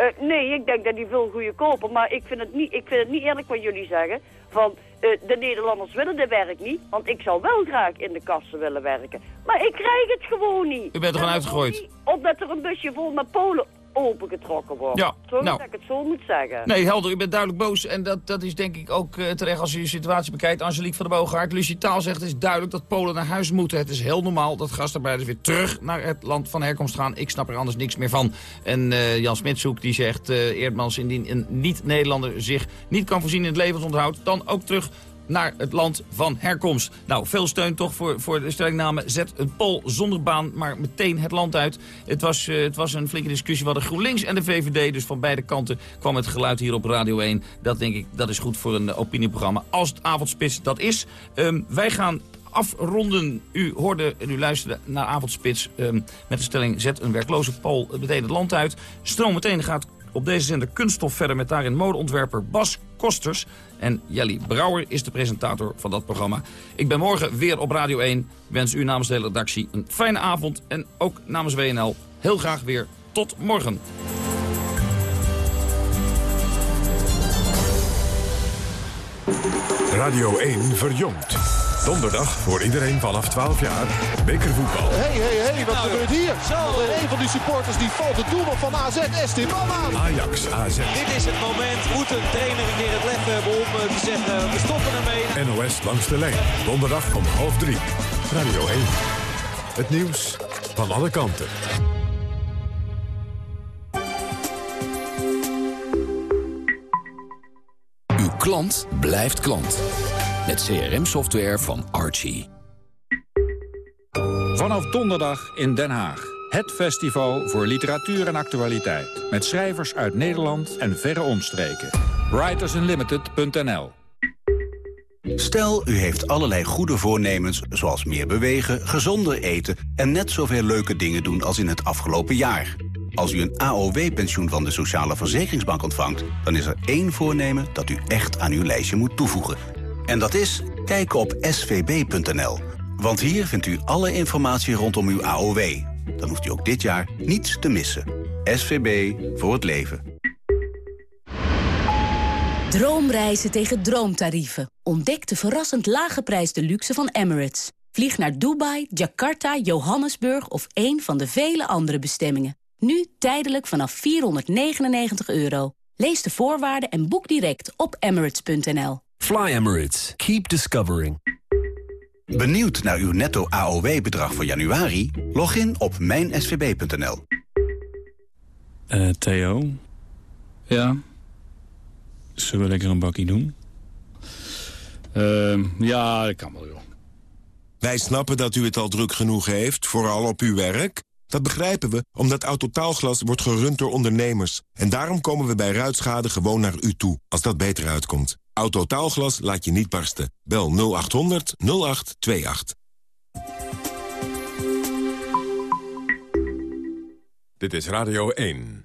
Speaker 37: Uh, nee, ik denk dat die veel goedkoper. Maar ik vind, het niet, ik vind het niet eerlijk wat jullie zeggen. Van, uh, de Nederlanders willen dit werk niet. Want ik zou wel graag in de kassen willen werken. Maar ik krijg het gewoon niet.
Speaker 20: U bent er gewoon uitgegooid?
Speaker 37: Omdat er een busje vol met Polen opengetrokken wordt.
Speaker 20: Ja,
Speaker 37: Zo
Speaker 20: nou.
Speaker 37: dat ik het zo moet zeggen.
Speaker 20: Nee, helder. U bent duidelijk boos. En dat, dat is denk ik ook uh, terecht als u de situatie bekijkt. Angelique van der Boogaard. Lucie Taal zegt het is duidelijk dat Polen naar huis moeten. Het is heel normaal dat gastarbeiders weer terug naar het land van herkomst gaan. Ik snap er anders niks meer van. En uh, Jan Smitshoek die zegt... Uh, Eerdmans indien een niet-Nederlander zich niet kan voorzien in het levensonderhoud... dan ook terug naar het land van herkomst. Nou, veel steun toch voor, voor de stellingname. Zet een pol zonder baan, maar meteen het land uit. Het was, uh, het was een flinke discussie. We hadden GroenLinks en de VVD. Dus van beide kanten kwam het geluid hier op Radio 1. Dat denk ik, dat is goed voor een opinieprogramma. Als het avondspits dat is. Um, wij gaan afronden. U hoorde en u luisterde naar Avondspits um, met de stelling... zet een werkloze pol meteen het land uit. Stroom meteen gaat op deze zender Kunststof verder met daarin modeontwerper Bas Kosters. En Jelly Brouwer is de presentator van dat programma. Ik ben morgen weer op Radio 1. Ik wens u namens de hele redactie een fijne avond. En ook namens WNL heel graag weer tot morgen.
Speaker 1: Radio 1 verjongt. Donderdag voor iedereen vanaf 12 jaar. Bekervoetbal.
Speaker 38: Hé, hé, hé, wat gebeurt hier? Zo. Een van die supporters die valt de doelman van AZ, Esteban aan.
Speaker 1: Ajax, AZ.
Speaker 39: Dit is het moment. Moet een trainer een keer het lef hebben om te zeggen, we stoppen ermee.
Speaker 1: NOS langs de lijn. Donderdag om half drie. Radio 1. Het nieuws van alle kanten.
Speaker 40: Uw klant blijft klant. Met CRM-software van Archie.
Speaker 41: Vanaf donderdag in Den Haag. Het festival voor literatuur en actualiteit. Met schrijvers uit Nederland en verre omstreken. Writersunlimited.nl
Speaker 42: Stel, u heeft allerlei goede voornemens, zoals meer bewegen, gezonder eten... en net zoveel leuke dingen doen als in het afgelopen jaar. Als u een AOW-pensioen van de Sociale Verzekeringsbank ontvangt... dan is er één voornemen dat u echt aan uw lijstje moet toevoegen. En dat is kijken op svb.nl. Want hier vindt u alle informatie rondom uw AOW. Dan hoeft u ook dit jaar niets te missen. SVB voor het leven.
Speaker 43: Droomreizen tegen droomtarieven. Ontdek de verrassend lage prijs de luxe van Emirates. Vlieg naar Dubai, Jakarta, Johannesburg of een van de vele andere bestemmingen. Nu tijdelijk vanaf 499 euro. Lees de voorwaarden en boek direct op emirates.nl.
Speaker 24: Fly Emirates. Keep discovering.
Speaker 42: Benieuwd naar uw netto AOW-bedrag voor januari? Log in op mijnsvb.nl.
Speaker 44: Eh, Theo?
Speaker 45: Ja?
Speaker 44: Zullen we lekker een bakkie doen?
Speaker 45: Uh, ja, dat kan wel, joh.
Speaker 1: Wij snappen dat u het al druk genoeg heeft, vooral op uw werk. Dat begrijpen we, omdat Autotaalglas wordt gerund door ondernemers. En daarom komen we bij ruitschade gewoon naar u toe, als dat beter uitkomt. Autotaalglas laat je niet barsten. Bel 0800 0828.
Speaker 46: Dit is Radio 1.